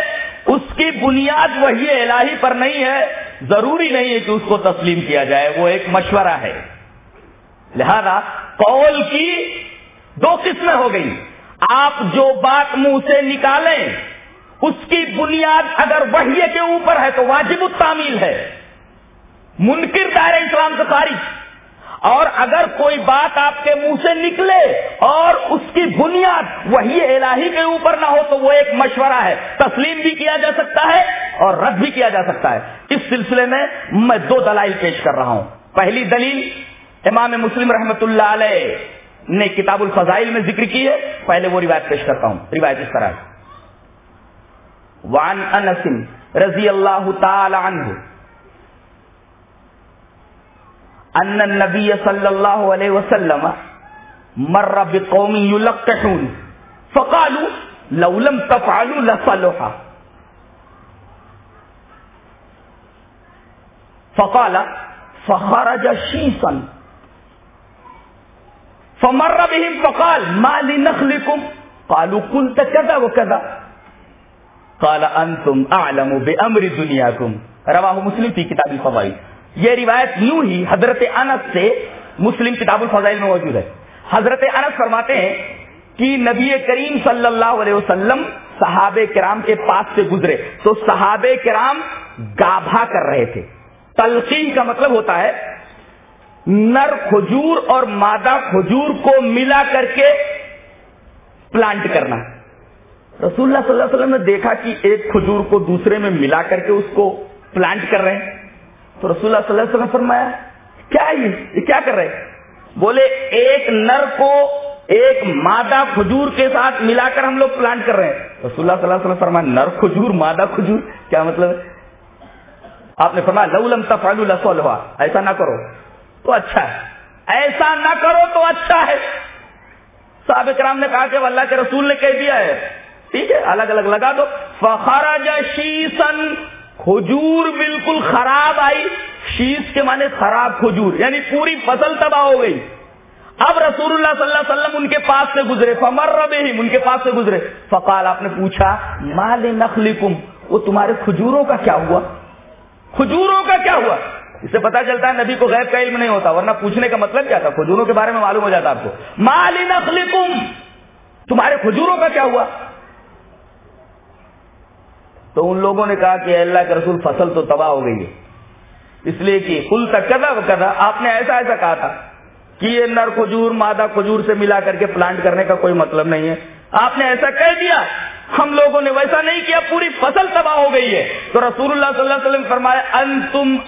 اس کی بنیاد وہی الہی پر نہیں ہے ضروری نہیں ہے کہ اس کو تسلیم کیا جائے وہ ایک مشورہ ہے لہذا قول کی دو قسمیں ہو گئی آپ جو بات منہ سے نکالیں اس کی بنیاد اگر وحی کے اوپر ہے تو واجب التعمیل ہے منکر اسلام سے خارج اور اگر کوئی بات آپ کے منہ سے نکلے اور اس کی بنیاد وہی الہی کے اوپر نہ ہو تو وہ ایک مشورہ ہے تسلیم بھی کیا جا سکتا ہے اور رد بھی کیا جا سکتا ہے اس سلسلے میں میں دو دلائل پیش کر رہا ہوں پہلی دلیل امام مسلم رحمت اللہ علیہ نے کتاب الفضائل میں ذکر کی ہے پہلے وہ روایت پیش کرتا ہوں روایت اس طرح ہے وعن انس رضی اللہ تعالی عنہ ان النبی صلی اللہ علیہ وسلم مر بقوم یلقحون فقالوا لو لم تفعلوا لصلحا فقال فخرج شیسا فمر بهم فقال ما لنخلكم قالوا كنت كذا وكذا قال انتم اعلم بامر رواه مسلم في کتاب الفضائل یہ روایت یوں ہی حضرت انس سے مسلم کتاب الفضائل میں موجود ہے حضرت انس فرماتے ہیں کہ نبی کریم صلی اللہ علیہ وسلم صحابہ کرام کے پاس سے گزرے تو صحابہ کرام گابھا کر رہے تھے تلقین کا مطلب ہوتا ہے نر کھجور اور مادہ کھجور کو ملا کر کے پلانٹ کرنا رسول اللہ صلی اللہ علیہ وسلم نے دیکھا کہ ایک کھجور کو دوسرے میں ملا کر کے اس کو پلانٹ کر رہے ہیں تو رسول اللہ صلی اللہ علیہ وسلم فرمایا کیا یہ کیا کر رہے بولے ایک ایک نر کو مادہ کھجور کے ساتھ ملا کر ہم لوگ پلانٹ کر رہے ہیں رسول اللہ اللہ صلی علیہ وسلم فرمایا نر کھجور مادہ کھجور کیا مطلب آپ نے فرمایا تفعلوا ایسا نہ کرو تو اچھا ہے ایسا نہ کرو تو اچھا ہے صاحب کرام نے کہا کہ اللہ کے رسول نے کہہ دیا ہے ٹھیک ہے الگ الگ لگا دو فخراج شیسن کھجور بالکل خراب آئی شیش کے معنی خراب کھجور یعنی پوری فصل تباہ ہو گئی اب رسول اللہ صلی اللہ علیہ وسلم ان کے پاس سے گزرے فمر بہم ان کے پاس سے گزرے فقال آپ نے پوچھا مال نخلی وہ تمہارے کھجوروں کا کیا ہوا کھجوروں کا کیا ہوا اس سے پتا چلتا ہے نبی کو غیب کا علم نہیں ہوتا ورنہ پوچھنے کا مطلب کیا تھا کھجوروں کے بارے میں معلوم ہو جاتا آپ کو مال نخلی تمہارے کھجوروں کا کیا ہوا تو ان لوگوں نے کہا کہ اللہ کے رسول فصل تو تباہ ہو گئی ہے اس لیے کہ کل تک کدا کدا آپ نے ایسا ایسا کہا تھا کہ یہ نر کھجور مادہ کھجور سے ملا کر کے پلانٹ کرنے کا کوئی مطلب نہیں ہے آپ نے ایسا کہہ دیا ہم لوگوں نے ویسا نہیں کیا پوری فصل تباہ ہو گئی ہے تو رسول اللہ صلی اللہ علیہ وسلم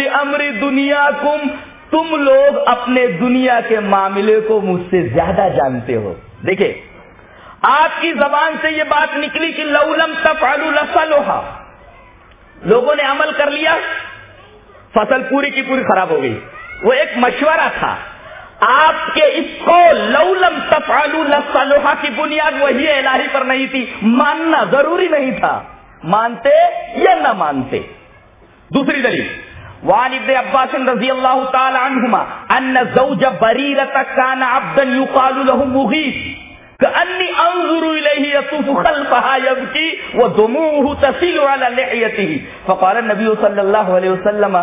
فرمایا دنیا کم تم لوگ اپنے دنیا کے معاملے کو مجھ سے زیادہ جانتے ہو دیکھیں آپ کی زبان سے یہ بات نکلی کہ لولم تفعلو لسلوہا لوگوں نے عمل کر لیا فصل پوری کی پوری خراب ہو گئی وہ ایک مشورہ تھا آپ کے اس کو لولم لسلوہا کی بنیاد وہی الہی پر نہیں تھی ماننا ضروری نہیں تھا مانتے یا نہ مانتے دوسری دلیل وعن ابن عباس رضی اللہ تعالی عنہما ان زوج عبدا مغیث انظر الیہ یطوف خلفها یبکی ودموعه تسیل علی لحیته فقال فقال صلی اللہ علیہ وسلم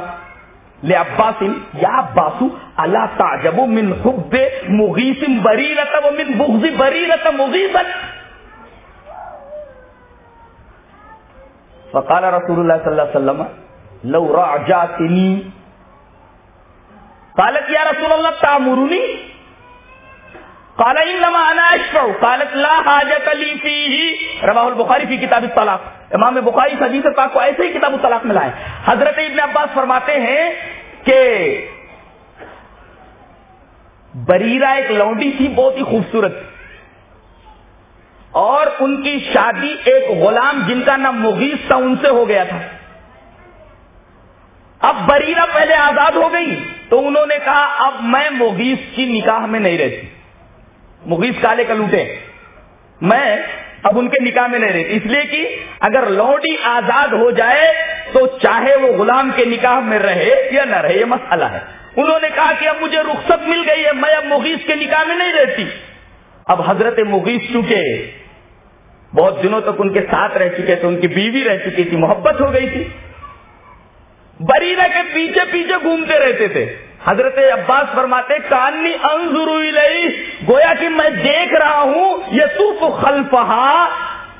لعباس یا عباس الا تعجب من حب مغیث ومن بغض مغیثا رسول اللہ وسلم لو راجا قالت یا رسول اللہ تا لا حاجت فی کتاب امام بخاری حدیث پاک کو ایسے ہی کتاب الطلاق ملا ہے حضرت ابن عباس فرماتے ہیں کہ بریرا ایک لونڈی تھی بہت ہی خوبصورت اور ان کی شادی ایک غلام جن کا نام مغیث تھا ان سے ہو گیا تھا اب بریرا پہلے آزاد ہو گئی تو انہوں نے کہا اب میں مغیث کی نکاح میں نہیں رہتی مغیث کالے کا لوٹے میں اب ان کے نکاح میں نہیں رہتی اس لیے کہ اگر لوڈی آزاد ہو جائے تو چاہے وہ غلام کے نکاح میں رہے یا نہ رہے یہ مسئلہ ہے انہوں نے کہا کہ اب مجھے رخصت مل گئی ہے میں اب مغیث کے نکاح میں نہیں رہتی اب حضرت مغیث چکے بہت دنوں تک ان کے ساتھ رہ چکے تھے ان کی بیوی رہ چکی تھی محبت ہو گئی تھی بریرہ کے پیچھے پیچھے گھومتے رہتے تھے حضرت عباس فرماتے کانی لئی گویا کہ میں دیکھ رہا ہوں یسوف تو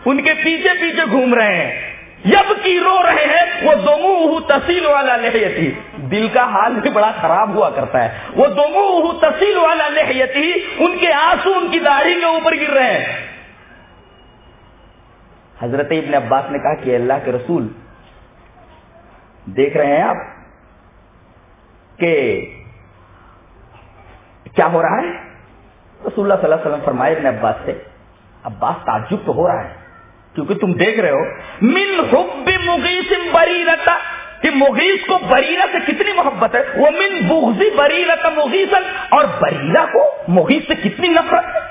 ان کے پیچھے پیچھے گھوم رہے ہیں جب کی رو رہے ہیں وہ دونوں تحصیل والا لہیتی دل کا حال بھی بڑا خراب ہوا کرتا ہے وہ دونوں تحصیل والا لہیتی ان کے آنسو ان کی داڑھی کے اوپر گر رہے ہیں حضرت ابن عباس نے کہا کہ اللہ کے رسول دیکھ رہے ہیں آپ کہ کیا ہو رہا ہے رسول اللہ صلی اللہ علیہ وسلم فرمائے ابن عباس سے عباس تعجب تو ہو رہا ہے کیونکہ تم دیکھ رہے ہو من حب مغیث مغیث بریرتا کہ کو بریرہ سے کتنی محبت ہے وہ من اور بریرا کو مغیث سے کتنی نفرت ہے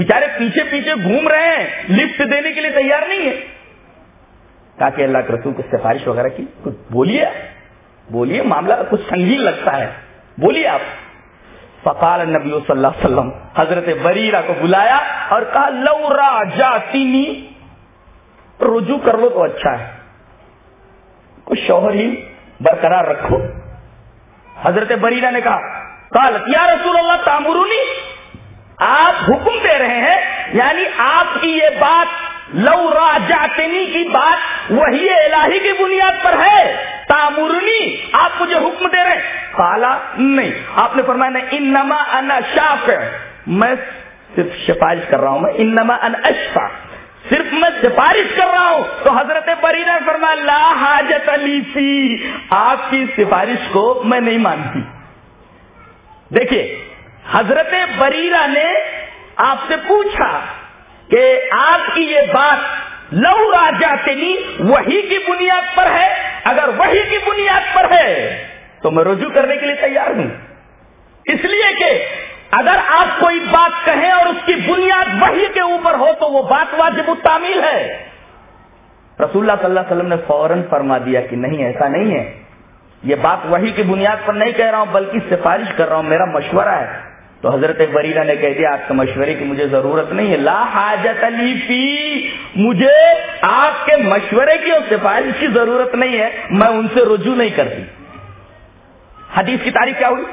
بیچارے پیچھے پیچھے گھوم رہے ہیں لفٹ دینے کے لیے تیار نہیں ہے تاکہ اللہ کے رسول کی سفارش وغیرہ کی کچھ بولیے بولیے معاملہ کچھ سنگین لگتا ہے بولیے آپ فقال نبی صلی اللہ علیہ وسلم حضرت بریرہ کو بلایا اور کہا لو رجوع کر لو تو اچھا ہے کچھ شوہر ہی برقرار رکھو حضرت بریرہ نے کہا یا رسول اللہ تامرونی آپ حکم دے رہے ہیں یعنی آپ کی یہ بات لو را کی بات وہی الہی کی بنیاد پر ہے تامرنی آپ مجھے حکم دے رہے نہیں آپ نے فرمایا نا انما انا شاف میں صرف سفارش کر رہا ہوں میں انما ان اشفا صرف میں سفارش کر رہا ہوں تو حضرت نے فرما لا حاجت علی فی آپ کی سفارش کو میں نہیں مانتی دیکھیے حضرت بریرا نے آپ سے پوچھا کہ آپ کی یہ بات لو راجا تنی وہی کی بنیاد پر ہے اگر وہی کی بنیاد پر ہے تو میں رجوع کرنے کے لیے تیار ہوں اس لیے کہ اگر آپ کوئی بات کہیں اور اس کی بنیاد وہی کے اوپر ہو تو وہ بات واجب تعمیل ہے رسول اللہ صلی اللہ علیہ وسلم نے فوراً فرما دیا کہ نہیں ایسا نہیں ہے یہ بات وہی کی بنیاد پر نہیں کہہ رہا ہوں بلکہ سفارش کر رہا ہوں میرا مشورہ ہے تو حضرت بریلا نے کہہ دیا آپ کے مشورے کی مجھے ضرورت نہیں ہے لا حاجت علی فی مجھے آپ کے مشورے کی اور سفارش کی ضرورت نہیں ہے میں ان سے رجوع نہیں کرتی حدیث کی تاریخ کیا ہوئی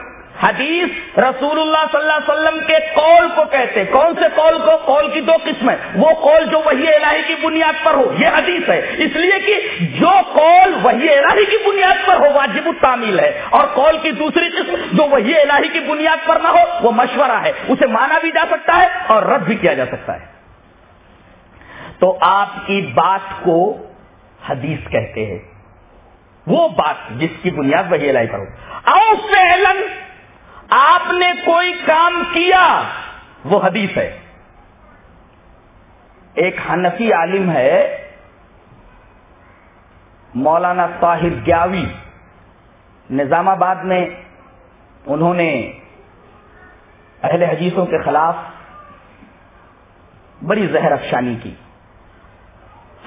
حدیث رسول اللہ صلی اللہ علیہ وسلم کے قول کو کہتے کون سے قول کو قول کی دو قسم ہے وہ قول جو وہی الہی کی بنیاد پر ہو یہ حدیث ہے اس لیے کہ جو قول وہی الہی کی بنیاد پر ہو واجب تعمیل ہے اور قول کی دوسری قسم جو وہی الہی کی بنیاد پر نہ ہو وہ مشورہ ہے اسے مانا بھی جا سکتا ہے اور رد بھی کیا جا سکتا ہے تو آپ کی بات کو حدیث کہتے ہیں وہ بات جس کی بنیاد وہی الہی پر ہو اس آپ نے کوئی کام کیا وہ حدیث ہے ایک حنفی عالم ہے مولانا صاحب گیاوی نظام آباد میں انہوں نے اہل حدیثوں کے خلاف بڑی زہر افشانی کی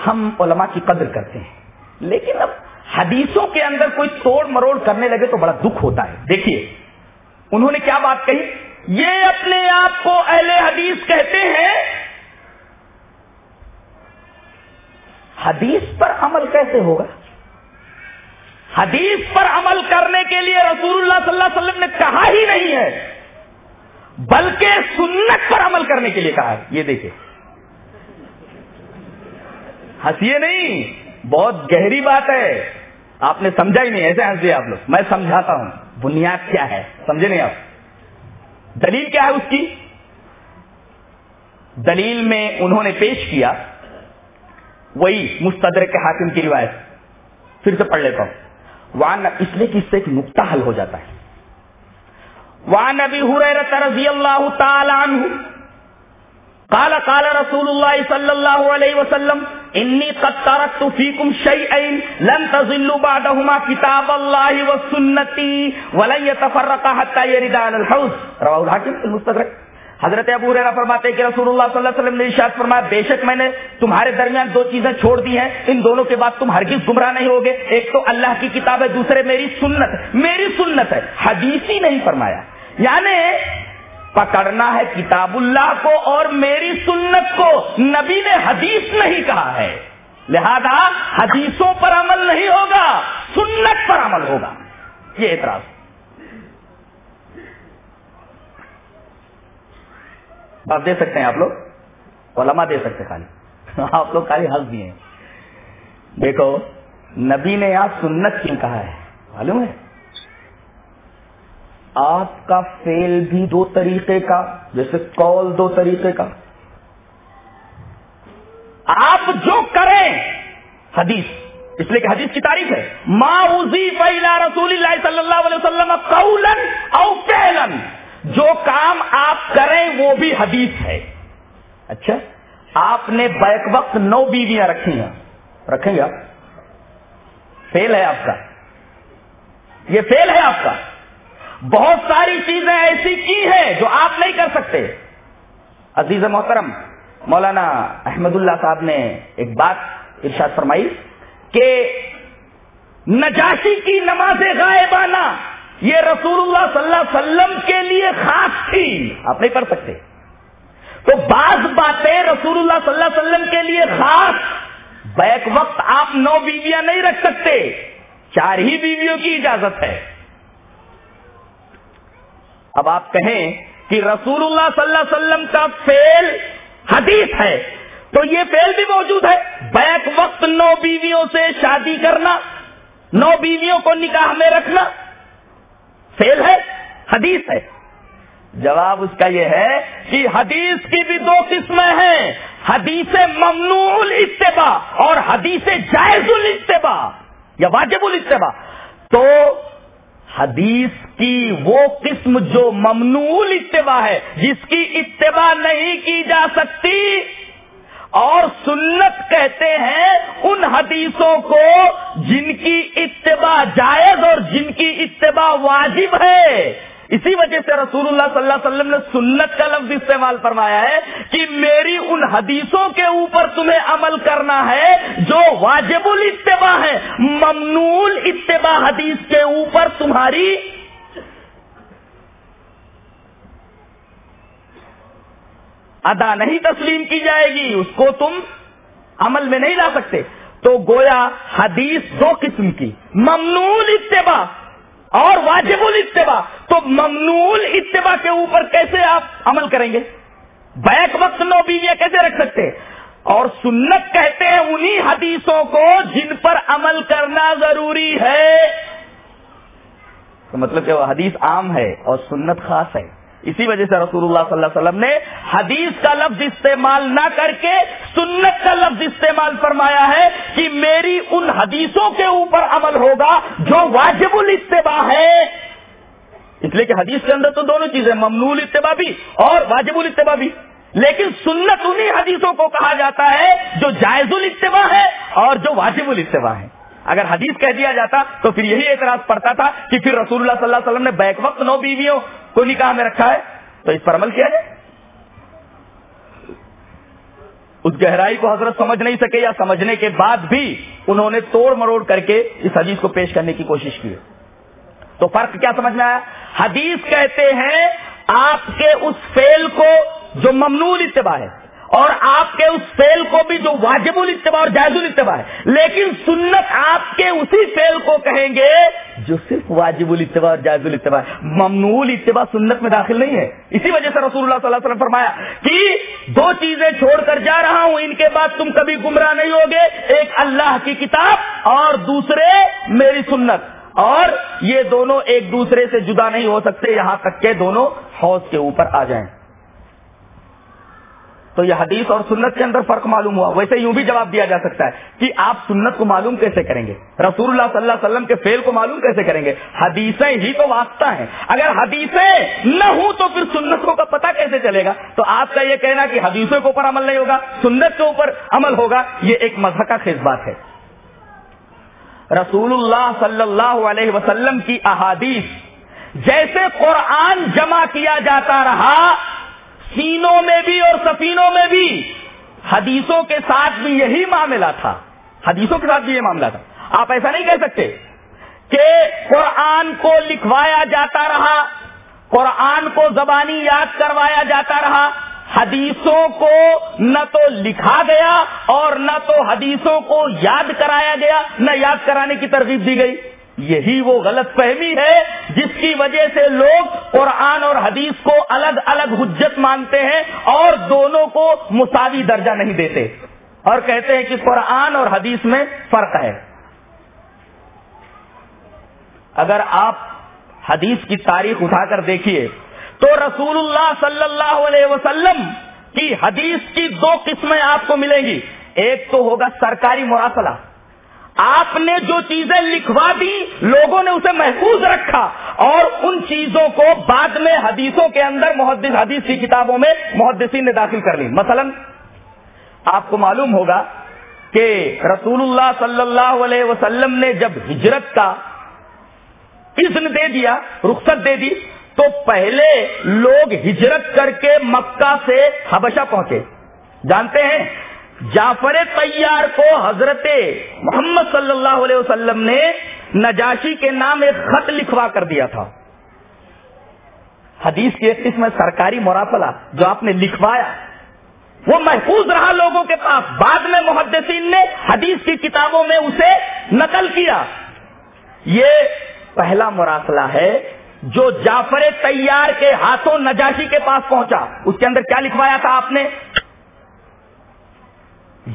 ہم علماء کی قدر کرتے ہیں لیکن اب حدیثوں کے اندر کوئی توڑ مروڑ کرنے لگے تو بڑا دکھ ہوتا ہے دیکھیے انہوں نے کیا بات کہی یہ اپنے آپ کو اہل حدیث کہتے ہیں حدیث پر عمل کیسے ہوگا حدیث پر عمل کرنے کے لیے رسول اللہ صلی اللہ علیہ وسلم نے کہا ہی نہیں ہے بلکہ سنت پر عمل کرنے کے لیے کہا ہے یہ دیکھیں ہنسی نہیں بہت گہری بات ہے آپ نے سمجھا ہی نہیں ایسے ہنسی آپ لوگ میں سمجھاتا ہوں بنیاد کیا ہے سمجھے نہیں آپ دلیل کیا ہے اس کی دلیل میں انہوں نے پیش کیا وہی مستدر کے حاکم کی روایت پھر سے پڑھ لیتا ہوں وان اس لیے کہ اس سے ایک نقطہ حل ہو جاتا ہے قال قال رسول اللہ صلی اللہ علیہ وسلم انی قد ترکت فیکم شیئین لن تظلو بعدہما کتاب اللہ و سنتی ولن یتفرقا حتی یردان الحوض رواہ الحاکم المستدرک حضرت ابو ریرہ فرماتے ہیں کہ رسول اللہ صلی اللہ علیہ وسلم نے اشارت فرمایا بے شک میں نے تمہارے درمیان دو چیزیں چھوڑ دی ہیں ان دونوں کے بعد تم ہرگز گمراہ نہیں ہوگے ایک تو اللہ کی کتاب ہے دوسرے میری سنت میری سنت ہے حدیث ہی نہیں فرمایا یعنی پکڑنا ہے کتاب اللہ کو اور میری سنت کو نبی نے حدیث نہیں کہا ہے لہذا حدیثوں پر عمل نہیں ہوگا سنت پر عمل ہوگا یہ اعتراض آپ دے سکتے ہیں آپ لوگ علماء دے سکتے خالی آپ لوگ خالی بھی ہیں دیکھو نبی نے یہاں سنت کیوں کہا ہے معلوم ہے آپ کا فیل بھی دو طریقے کا جیسے کال دو طریقے کا آپ جو کریں حدیث اس لیے کہ حدیث کی تاریخ ہے رسول اللہ صلی اللہ علیہ وسلم قولن او فیلن جو کام آپ کریں وہ بھی حدیث ہے اچھا آپ نے بیک وقت نو بیویاں رکھی ہیں رکھیں گے آپ فیل ہے آپ کا یہ فیل ہے آپ کا بہت ساری چیزیں ایسی کی ہیں جو آپ نہیں کر سکتے عزیز محترم مولانا احمد اللہ صاحب نے ایک بات ارشاد فرمائی کہ نجاشی کی نماز غائبانہ یہ رسول اللہ صلی اللہ علیہ وسلم کے لیے خاص تھی آپ نہیں پڑھ سکتے تو بعض باتیں رسول اللہ صلی اللہ علیہ وسلم کے لیے خاص بیک وقت آپ نو بیویاں نہیں رکھ سکتے چار ہی بیویوں کی اجازت ہے اب آپ کہیں کہ رسول اللہ صلی اللہ علیہ وسلم کا فیل حدیث ہے تو یہ فیل بھی موجود ہے بیک وقت نو بیویوں سے شادی کرنا نو بیویوں کو نکاح میں رکھنا فیل ہے حدیث ہے جواب اس کا یہ ہے کہ حدیث کی بھی دو قسمیں ہیں حدیث ممنوع اجتبا اور حدیث جائز الجتفا یا واجب الجتفا تو حدیث کی وہ قسم جو ممنول اتباع ہے جس کی اتباع نہیں کی جا سکتی اور سنت کہتے ہیں ان حدیثوں کو جن کی اتباع جائز اور جن کی اتباع واجب ہے اسی وجہ سے رسول اللہ صلی اللہ علیہ وسلم نے سنت کا لفظ استعمال فرمایا ہے کہ میری ان حدیثوں کے اوپر تمہیں عمل کرنا ہے جو واجب الاتباع ہے ممنول اتباع حدیث کے اوپر تمہاری ادا نہیں تسلیم کی جائے گی اس کو تم عمل میں نہیں لا سکتے تو گویا حدیث دو قسم کی ممنول اتباع اور واجب الاتباع تو ممنول اتباع کے اوپر کیسے آپ عمل کریں گے بیک وقت نو بیویاں کیسے رکھ سکتے اور سنت کہتے ہیں انہی حدیثوں کو جن پر عمل کرنا ضروری ہے مطلب کہ وہ حدیث عام ہے اور سنت خاص ہے اسی وجہ سے رسول اللہ صلی اللہ علیہ وسلم نے حدیث کا لفظ استعمال نہ کر کے سنت کا لفظ استعمال فرمایا ہے کہ میری ان حدیثوں کے اوپر عمل ہوگا جو واجب الاجباح ہے اس لیے کہ حدیث کے اندر تو دونوں چیزیں ممنول اتباع بھی اور واجب الاتباع بھی لیکن سنت انہی حدیثوں کو کہا جاتا ہے جو جائز الاتباع ہے اور جو واجب الاتباع ہے اگر حدیث کہہ دیا جاتا تو پھر یہی اعتراض پڑتا تھا کہ پھر رسول اللہ صلی اللہ علیہ وسلم نے بیک وقت نو بیویوں کو نکاح میں رکھا ہے تو اس پر عمل کیا جائے اس گہرائی کو حضرت سمجھ نہیں سکے یا سمجھنے کے بعد بھی انہوں نے توڑ مروڑ کر کے اس حدیث کو پیش کرنے کی کوشش کی تو فرق کیا سمجھ میں آیا حدیث کہتے ہیں آپ کے اس فیل کو جو ممنون اتباع ہے اور آپ کے اس سیل کو بھی جو واجب الاجتبا اور جائز الاجتبا ہے لیکن سنت آپ کے اسی سیل کو کہیں گے جو صرف واجب الاجتبا اور جائز ہے ممنول اتباع سنت میں داخل نہیں ہے اسی وجہ سے رسول اللہ صلی اللہ علیہ وسلم فرمایا کہ دو چیزیں چھوڑ کر جا رہا ہوں ان کے بعد تم کبھی گمراہ نہیں ہوگے ایک اللہ کی کتاب اور دوسرے میری سنت اور یہ دونوں ایک دوسرے سے جدا نہیں ہو سکتے یہاں تک کہ دونوں حوض کے اوپر آ جائیں تو یہ حدیث اور سنت کے اندر فرق معلوم ہوا ویسے یوں بھی جواب دیا جا سکتا ہے کہ آپ سنت کو معلوم کیسے کریں گے رسول اللہ صلی اللہ علیہ وسلم کے فیل کو معلوم کیسے کریں گے حدیثیں ہی تو واسطہ ہیں اگر حدیثیں نہ ہوں تو پھر سنتوں کا پتا کیسے چلے گا تو آپ کا یہ کہنا کہ حدیثوں کے اوپر عمل نہیں ہوگا سنت کے اوپر عمل ہوگا یہ ایک مذہب کا خیز بات ہے رسول اللہ صلی اللہ علیہ وسلم کی احادیث جیسے قرآن جمع کیا جاتا رہا سینوں میں بھی اور سفینوں میں بھی حدیثوں کے ساتھ بھی یہی معاملہ تھا حدیثوں کے ساتھ بھی یہ معاملہ تھا آپ ایسا نہیں کہہ سکتے کہ قرآن کو لکھوایا جاتا رہا قرآن کو زبانی یاد کروایا جاتا رہا حدیثوں کو نہ تو لکھا گیا اور نہ تو حدیثوں کو یاد کرایا گیا نہ یاد کرانے کی ترغیب دی گئی یہی وہ غلط فہمی ہے جس کی وجہ سے لوگ قرآن اور حدیث کو الگ الگ حجت مانتے ہیں اور دونوں کو مساوی درجہ نہیں دیتے اور کہتے ہیں کہ قرآن اور حدیث میں فرق ہے اگر آپ حدیث کی تاریخ اٹھا کر دیکھیے تو رسول اللہ صلی اللہ علیہ وسلم کی حدیث کی دو قسمیں آپ کو ملیں گی ایک تو ہوگا سرکاری مراسلہ آپ نے جو چیزیں لکھوا دی لوگوں نے اسے محفوظ رکھا اور ان چیزوں کو بعد میں حدیثوں کے اندر محدث حدیث کی کتابوں میں محدثین نے داخل کر لی مثلا آپ کو معلوم ہوگا کہ رسول اللہ صلی اللہ علیہ وسلم نے جب ہجرت کا اذن دے دیا رخصت دے دی تو پہلے لوگ ہجرت کر کے مکہ سے حبشہ پہنچے جانتے ہیں جعفر طیار کو حضرت محمد صلی اللہ علیہ وسلم نے نجاشی کے نام ایک خط لکھوا کر دیا تھا حدیث کی ایک قسم سرکاری مرافلہ جو آپ نے لکھوایا وہ محفوظ رہا لوگوں کے پاس بعد میں محدثین نے حدیث کی کتابوں میں اسے نقل کیا یہ پہلا مراسلہ ہے جو جعفر تیار کے ہاتھوں نجاشی کے پاس پہنچا اس کے اندر کیا لکھوایا تھا آپ نے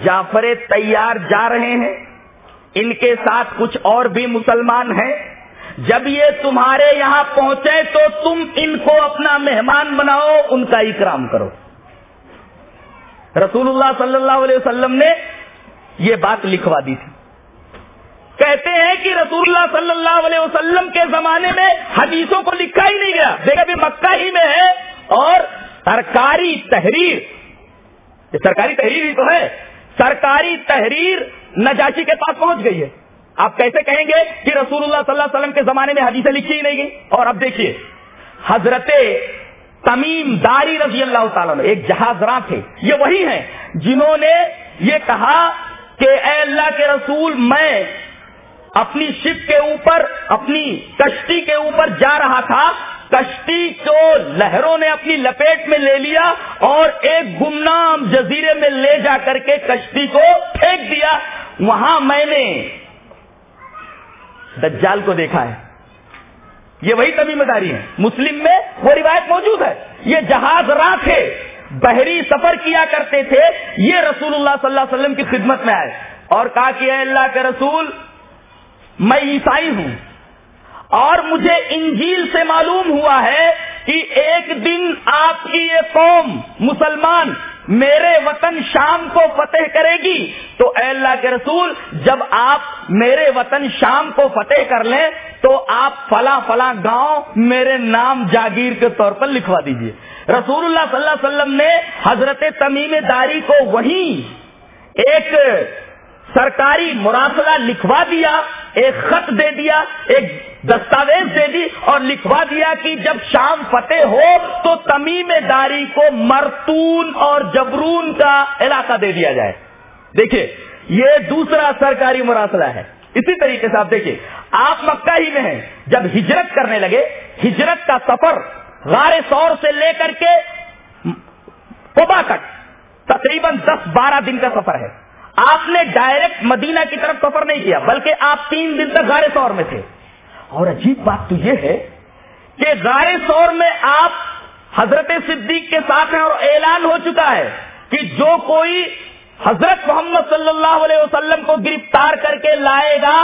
جعفر تیار جا رہے ہیں ان کے ساتھ کچھ اور بھی مسلمان ہیں جب یہ تمہارے یہاں پہنچے تو تم ان کو اپنا مہمان بناؤ ان کا اکرام کرو رسول اللہ صلی اللہ علیہ وسلم نے یہ بات لکھوا دی تھی کہتے ہیں کہ رسول اللہ صلی اللہ علیہ وسلم کے زمانے میں حدیثوں کو لکھا ہی نہیں گیا دیکھا بھی مکہ ہی میں ہے اور سرکاری تحریر سرکاری تحریر ہی تو ہے سرکاری تحریر نجاشی کے پاس پہنچ گئی ہے آپ کیسے کہیں گے کہ رسول اللہ صلی اللہ علیہ وسلم کے زمانے میں حدیثیں لکھی ہی نہیں گئی اور اب دیکھیے حضرت تمیم داری رضی اللہ تعالیٰ نے ایک جہاز جہازرات تھے یہ وہی ہیں جنہوں نے یہ کہا کہ اے اللہ کے رسول میں اپنی شپ کے اوپر اپنی کشتی کے اوپر جا رہا تھا کشتی کو لہروں نے اپنی لپیٹ میں لے لیا اور ایک گمنام جزیرے میں لے جا کر کے کشتی کو پھینک دیا وہاں میں نے دجال کو دیکھا ہے یہ وہی تبھی مداری ہے مسلم میں وہ روایت موجود ہے یہ جہاز راہ تھے بحری سفر کیا کرتے تھے یہ رسول اللہ صلی اللہ علیہ وسلم کی خدمت میں آئے اور کہا کہ اے اللہ کے رسول میں عیسائی ہوں اور مجھے انجیل سے معلوم ہوا ہے کہ ایک دن آپ کی یہ قوم مسلمان میرے وطن شام کو فتح کرے گی تو اے اللہ کے رسول جب آپ میرے وطن شام کو فتح کر لیں تو آپ فلا فلا گاؤں میرے نام جاگیر کے طور پر لکھوا دیجئے رسول اللہ صلی اللہ علیہ وسلم نے حضرت تمیم داری کو وہیں ایک سرکاری مراسلہ لکھوا دیا ایک خط دے دیا ایک دستاویز دے دی اور لکھوا دیا کہ جب شام فتح ہو تو تمیم داری کو مرتون اور جبرون کا علاقہ دے دیا جائے دیکھیے یہ دوسرا سرکاری مراسلہ ہے اسی طریقے سے آپ دیکھیے آپ مکہ ہی میں ہیں جب ہجرت کرنے لگے ہجرت کا سفر غار سور سے لے کر کے قبا تک تقریباً دس بارہ دن کا سفر ہے آپ نے ڈائریکٹ مدینہ کی طرف سفر نہیں کیا بلکہ آپ تین دن تک غار سور میں تھے اور عجیب بات تو یہ ہے کہ غار سور میں آپ حضرت صدیق کے ساتھ ہیں اور اعلان ہو چکا ہے کہ جو کوئی حضرت محمد صلی اللہ علیہ وسلم کو گرفتار کر کے لائے گا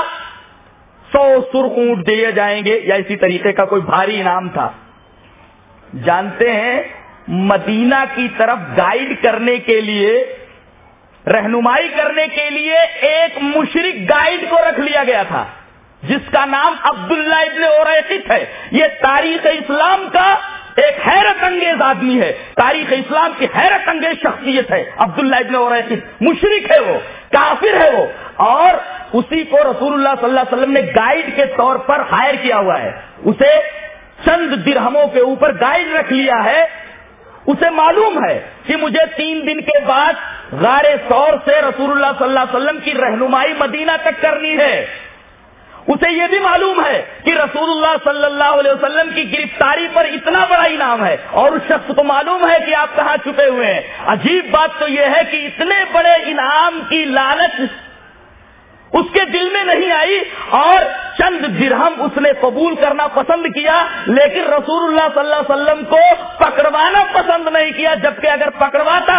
سو سر اونٹ دیے جائیں گے یا اسی طریقے کا کوئی بھاری انعام تھا جانتے ہیں مدینہ کی طرف گائیڈ کرنے کے لیے رہنمائی کرنے کے لیے ایک مشرق گائیڈ کو رکھ لیا گیا تھا جس کا نام عبداللہ ابن اور ہے یہ تاریخ اسلام کا ایک حیرت انگیز آدمی ہے تاریخ اسلام کی حیرت انگیز شخصیت ہے عبداللہ ابن اور مشرق ہے وہ کافر ہے وہ اور اسی کو رسول اللہ صلی اللہ علیہ وسلم نے گائیڈ کے طور پر ہائر کیا ہوا ہے اسے چند درہموں کے اوپر گائیڈ رکھ لیا ہے اسے معلوم ہے کہ مجھے تین دن کے بعد غار سور سے رسول اللہ صلی اللہ علیہ وسلم کی رہنمائی مدینہ تک کرنی ہے اسے یہ بھی معلوم ہے کہ رسول اللہ صلی اللہ علیہ وسلم کی گرفتاری پر اتنا بڑا انعام ہے اور اس شخص کو معلوم ہے کہ آپ کہاں چھپے ہوئے ہیں عجیب بات تو یہ ہے کہ اتنے بڑے انعام کی لالچ اس کے دل میں نہیں آئی اور چند درہم اس نے قبول کرنا پسند کیا لیکن رسول اللہ صلی اللہ علیہ وسلم کو پکڑوانا پسند نہیں کیا جبکہ اگر پکڑواتا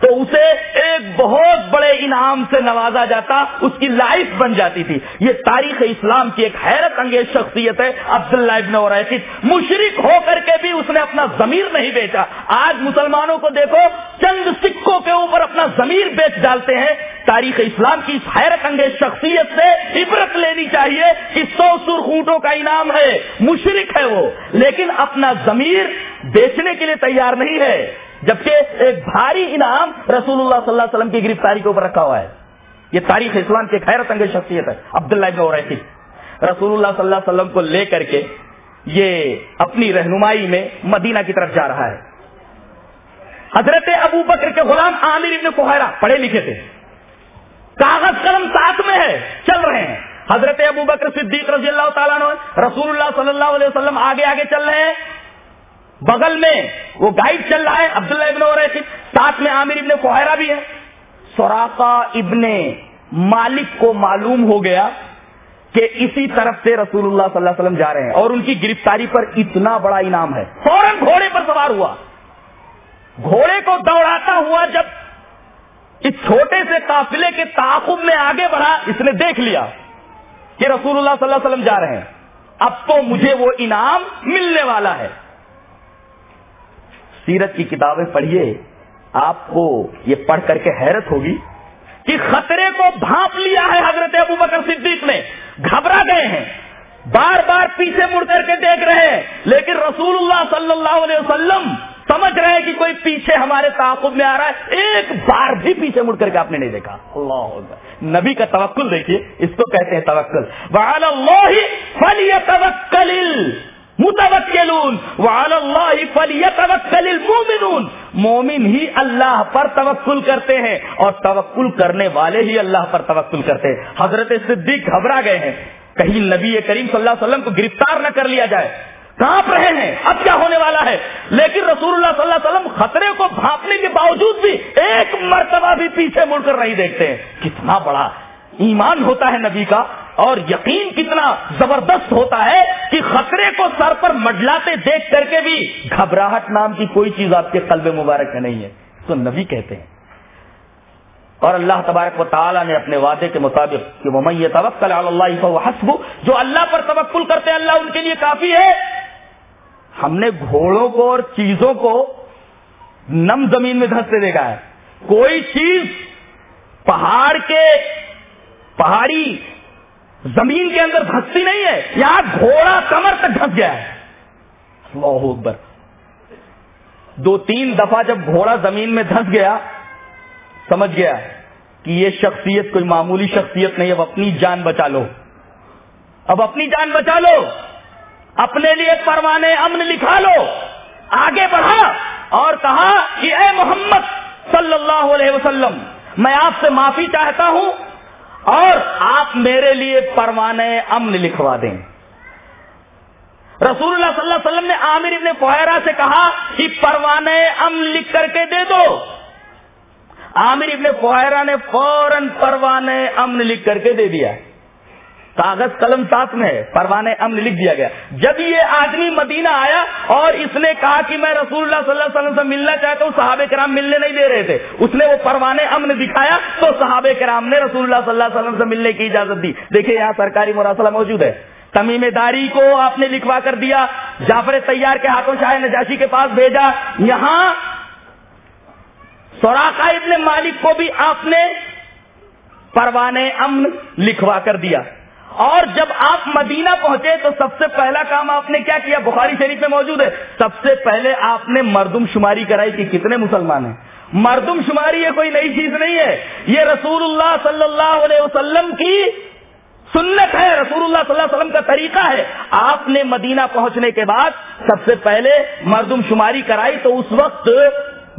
تو اسے ایک بہت بڑے انعام سے نوازا جاتا اس کی لائف بن جاتی تھی یہ تاریخ اسلام کی ایک حیرت انگیز شخصیت ہے عبداللہ ابن اور مشرق ہو کر کے بھی اس نے اپنا ضمیر نہیں بیچا آج مسلمانوں کو دیکھو چند سکوں کے اوپر اپنا ضمیر بیچ ڈالتے ہیں تاریخ اسلام کی اس حیرت انگیز شخصیت سے عبرت لینی چاہیے کہ سو سرخوٹوں اونٹوں کا انعام ہے مشرق ہے وہ لیکن اپنا ضمیر بیچنے کے لیے تیار نہیں ہے جبکہ ایک بھاری انعام رسول اللہ صلی اللہ علیہ وسلم کی گرفتاری کے اوپر رکھا ہوا ہے یہ تاریخ اسلام کی خیرت انگیز شخصیت ہے رسول اللہ صلی اللہ علیہ وسلم کو لے کر کے یہ اپنی رہنمائی میں مدینہ کی طرف جا رہا ہے حضرت ابو بکر کے غلام عامر ابن کوہرا پڑھے لکھے تھے کاغذ قلم ساتھ میں ہے چل رہے ہیں حضرت ابو بکر صدیق رضی اللہ تعالیٰ رسول اللہ صلی اللہ علیہ وسلم آگے آگے چل رہے ہیں بغل میں وہ گائیڈ چل رہا ہے عبد اللہ ابن ساتھ میں عامر ابن فہرا کوہرا بھی ہے سوراقا ابن مالک کو معلوم ہو گیا کہ اسی طرف سے رسول اللہ صلی اللہ علیہ وسلم جا رہے ہیں اور ان کی گرفتاری پر اتنا بڑا انعام ہے فوراً گھوڑے پر سوار ہوا گھوڑے کو دوڑاتا ہوا جب اس چھوٹے سے قافلے کے تعاقب میں آگے بڑھا اس نے دیکھ لیا کہ رسول اللہ صلی اللہ علیہ وسلم جا رہے ہیں اب تو مجھے وہ انعام ملنے والا ہے سیرت کی کتابیں پڑھیے آپ کو یہ پڑھ کر کے حیرت ہوگی کہ خطرے کو بھانپ لیا ہے حضرت ابو بکر صدیق نے گھبرا گئے ہیں بار بار پیچھے مڑ کر کے دیکھ رہے ہیں لیکن رسول اللہ صلی اللہ علیہ وسلم سمجھ رہے ہیں کہ کوئی پیچھے ہمارے تعاقب میں آ رہا ہے ایک بار بھی پیچھے مڑ کر کے آپ نے نہیں دیکھا اللہ نبی کا توکل دیکھیے اس کو کہتے ہیں توکل وہاں تبکل متوکلون وعلى الله فليتوکل المؤمنون مومن ہی اللہ پر توکل کرتے ہیں اور توکل کرنے والے ہی اللہ پر توکل کرتے ہیں حضرت صدیق گھبرا گئے ہیں کہیں نبی کریم صلی اللہ علیہ وسلم کو گرفتار نہ کر لیا جائے کانپ رہے ہیں اب کیا ہونے والا ہے لیکن رسول اللہ صلی اللہ علیہ وسلم خطرے کو بھاپنے کے باوجود بھی ایک مرتبہ بھی پیچھے مڑ کر نہیں دیکھتے ہیں کتنا بڑا ایمان ہوتا ہے نبی کا اور یقین کتنا زبردست ہوتا ہے کہ خطرے کو سر پر مڈلاتے دیکھ کر کے بھی گھبراہٹ نام کی کوئی چیز آپ کے قلب مبارک میں نہیں ہے تو نبی کہتے ہیں اور اللہ تبارک و تعالیٰ نے اپنے وعدے کے مطابق کہ وہ اللہ حسب جو اللہ پر توقل کرتے ہیں اللہ ان کے لیے کافی ہے ہم نے گھوڑوں کو اور چیزوں کو نم زمین میں دھستے دیکھا ہے کوئی چیز پہاڑ کے پہاڑی زمین کے اندر بھستی نہیں ہے یہاں گھوڑا کمر تک دھس گیا ہے اللہ اکبر دو تین دفعہ جب گھوڑا زمین میں دھس گیا سمجھ گیا کہ یہ شخصیت کوئی معمولی شخصیت نہیں اب اپنی جان بچا لو اب اپنی جان بچا لو اپنے لیے پروانے امن لکھا لو آگے بڑھا اور کہا کہ اے محمد صلی اللہ علیہ وسلم میں آپ سے معافی چاہتا ہوں اور آپ میرے لیے پروانے امن لکھوا دیں رسول اللہ صلی اللہ علیہ وسلم نے عامر ابن فہرا سے کہا کہ پروانے امن لکھ کر کے دے دو عامر ابن فہرا نے فوراً پروانے امن لکھ کر کے دے دیا کاغذ قلم ساتھ میں ہے پروان امن لکھ دیا گیا جب یہ آدمی مدینہ آیا اور اس نے کہا کہ میں رسول اللہ صلی اللہ علیہ وسلم سے ملنا چاہتا ہوں صحابہ کرام ملنے نہیں دے رہے تھے اس نے وہ امن دکھایا تو صحابہ کرام نے رسول اللہ صلی اللہ علیہ وسلم سے ملنے کی اجازت دی یہاں سرکاری مراسلہ موجود ہے تمیم داری کو آپ نے لکھوا کر دیا جعفر تیار کے ہاتھوں شاہ نجاشی کے پاس بھیجا یہاں ابن مالک کو بھی آپ نے پروانے امن لکھوا کر دیا اور جب آپ مدینہ پہنچے تو سب سے پہلا کام آپ نے کیا کیا بخاری شریف میں موجود ہے سب سے پہلے آپ نے مردم شماری کرائی کہ کتنے مسلمان ہیں مردم شماری یہ کوئی نئی چیز نہیں ہے یہ رسول اللہ صلی اللہ علیہ وسلم کی سنت ہے رسول اللہ صلی اللہ علیہ وسلم کا طریقہ ہے آپ نے مدینہ پہنچنے کے بعد سب سے پہلے مردم شماری کرائی تو اس وقت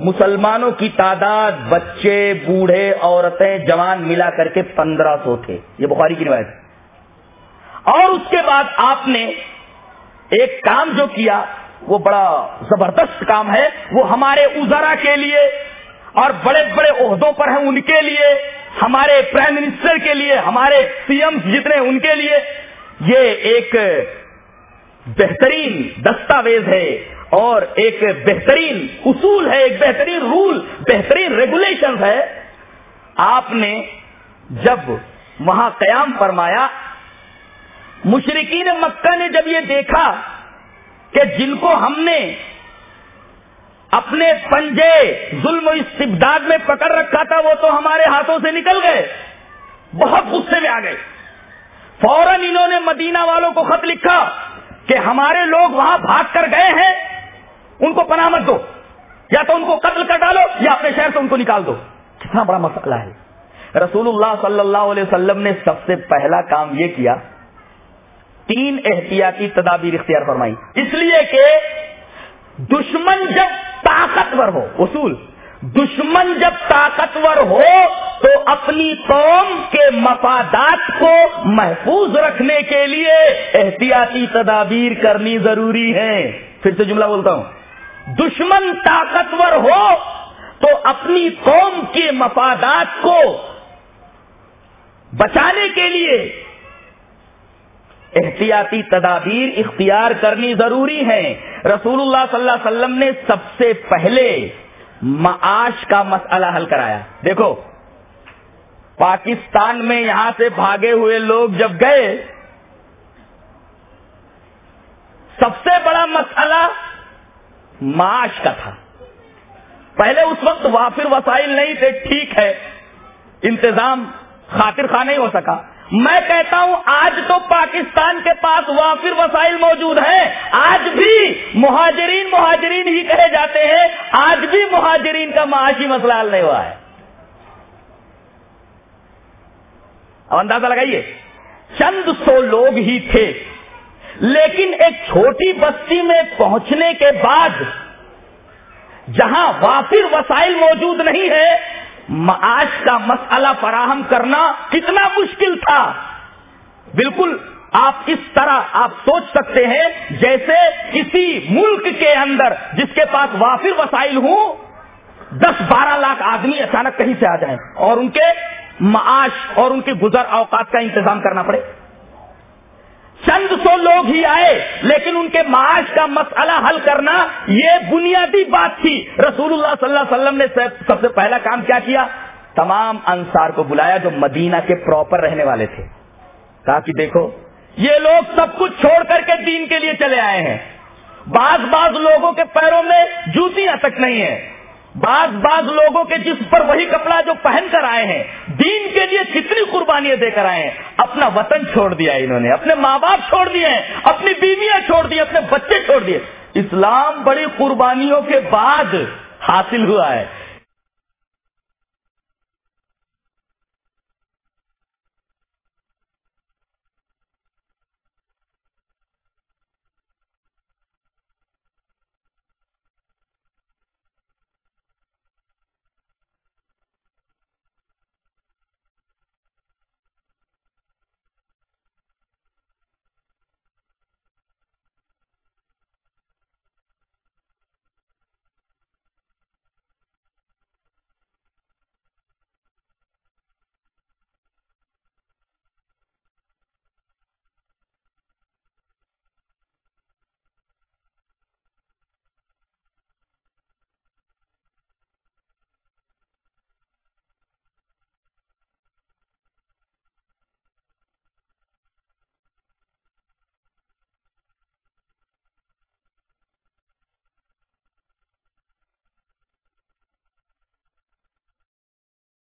مسلمانوں کی تعداد بچے بوڑھے عورتیں جوان ملا کر کے پندرہ سو تھے یہ بخاری کی روایت ہے اور اس کے بعد آپ نے ایک کام جو کیا وہ بڑا زبردست کام ہے وہ ہمارے ازارا کے لیے اور بڑے بڑے عہدوں پر ہیں ان کے لیے ہمارے پرائم منسٹر کے لیے ہمارے سی ایم جتنے ان کے لیے یہ ایک بہترین دستاویز ہے اور ایک بہترین اصول ہے ایک بہترین رول بہترین ریگولیشن ہے آپ نے جب وہاں قیام فرمایا مشرقین مکہ نے جب یہ دیکھا کہ جن کو ہم نے اپنے پنجے ظلم و استبداد میں پکڑ رکھا تھا وہ تو ہمارے ہاتھوں سے نکل گئے بہت غصے میں آ گئے فوراً انہوں نے مدینہ والوں کو خط لکھا کہ ہمارے لوگ وہاں بھاگ کر گئے ہیں ان کو پناہ مت دو یا تو ان کو قتل کر ڈالو یا اپنے شہر سے ان کو نکال دو کتنا بڑا مسئلہ ہے رسول اللہ صلی اللہ علیہ وسلم نے سب سے پہلا کام یہ کیا تین احتیاطی تدابیر اختیار فرمائی اس لیے کہ دشمن جب طاقتور ہو اصول دشمن جب طاقتور ہو تو اپنی قوم کے مفادات کو محفوظ رکھنے کے لیے احتیاطی تدابیر کرنی ضروری ہے پھر سے جملہ بولتا ہوں دشمن طاقتور ہو تو اپنی قوم کے مفادات کو بچانے کے لیے احتیاطی تدابیر اختیار کرنی ضروری ہے رسول اللہ صلی اللہ علیہ وسلم نے سب سے پہلے معاش کا مسئلہ حل کرایا دیکھو پاکستان میں یہاں سے بھاگے ہوئے لوگ جب گئے سب سے بڑا مسئلہ معاش کا تھا پہلے اس وقت وافر وسائل نہیں تھے ٹھیک ہے انتظام خاطر خواہ نہیں ہو سکا میں کہتا ہوں آج تو پاکستان کے پاس وافر وسائل موجود ہیں آج بھی مہاجرین مہاجرین ہی کہے جاتے ہیں آج بھی مہاجرین کا معاشی مسئلہ حل نہیں ہوا ہے اب اندازہ لگائیے چند سو لوگ ہی تھے لیکن ایک چھوٹی بستی میں پہنچنے کے بعد جہاں وافر وسائل موجود نہیں ہے معاش کا مسئلہ فراہم کرنا کتنا مشکل تھا بالکل آپ اس طرح آپ سوچ سکتے ہیں جیسے کسی ملک کے اندر جس کے پاس وافر وسائل ہوں دس بارہ لاکھ آدمی اچانک کہیں سے آ جائیں اور ان کے معاش اور ان کے گزر اوقات کا انتظام کرنا پڑے چند سو لوگ ہی آئے لیکن ان کے معاش کا مسئلہ حل کرنا یہ بنیادی بات تھی رسول اللہ صلی اللہ علیہ وسلم نے سب سے پہلا کام کیا کیا تمام انصار کو بلایا جو مدینہ کے پراپر رہنے والے تھے کہا کہ دیکھو یہ لوگ سب کچھ چھوڑ کر کے دین کے لیے چلے آئے ہیں بعض بعض لوگوں کے پیروں میں جوتیاں تک نہیں ہیں بعض بعض لوگوں کے جسم پر وہی کپڑا جو پہن کر آئے ہیں دین کے لیے کتنی قربانیاں دے کر آئے ہیں اپنا وطن چھوڑ دیا انہوں نے اپنے ماں باپ چھوڑ دیے ہیں اپنی بیویاں چھوڑ دی اپنے بچے چھوڑ دیے اسلام بڑی قربانیوں کے بعد حاصل ہوا ہے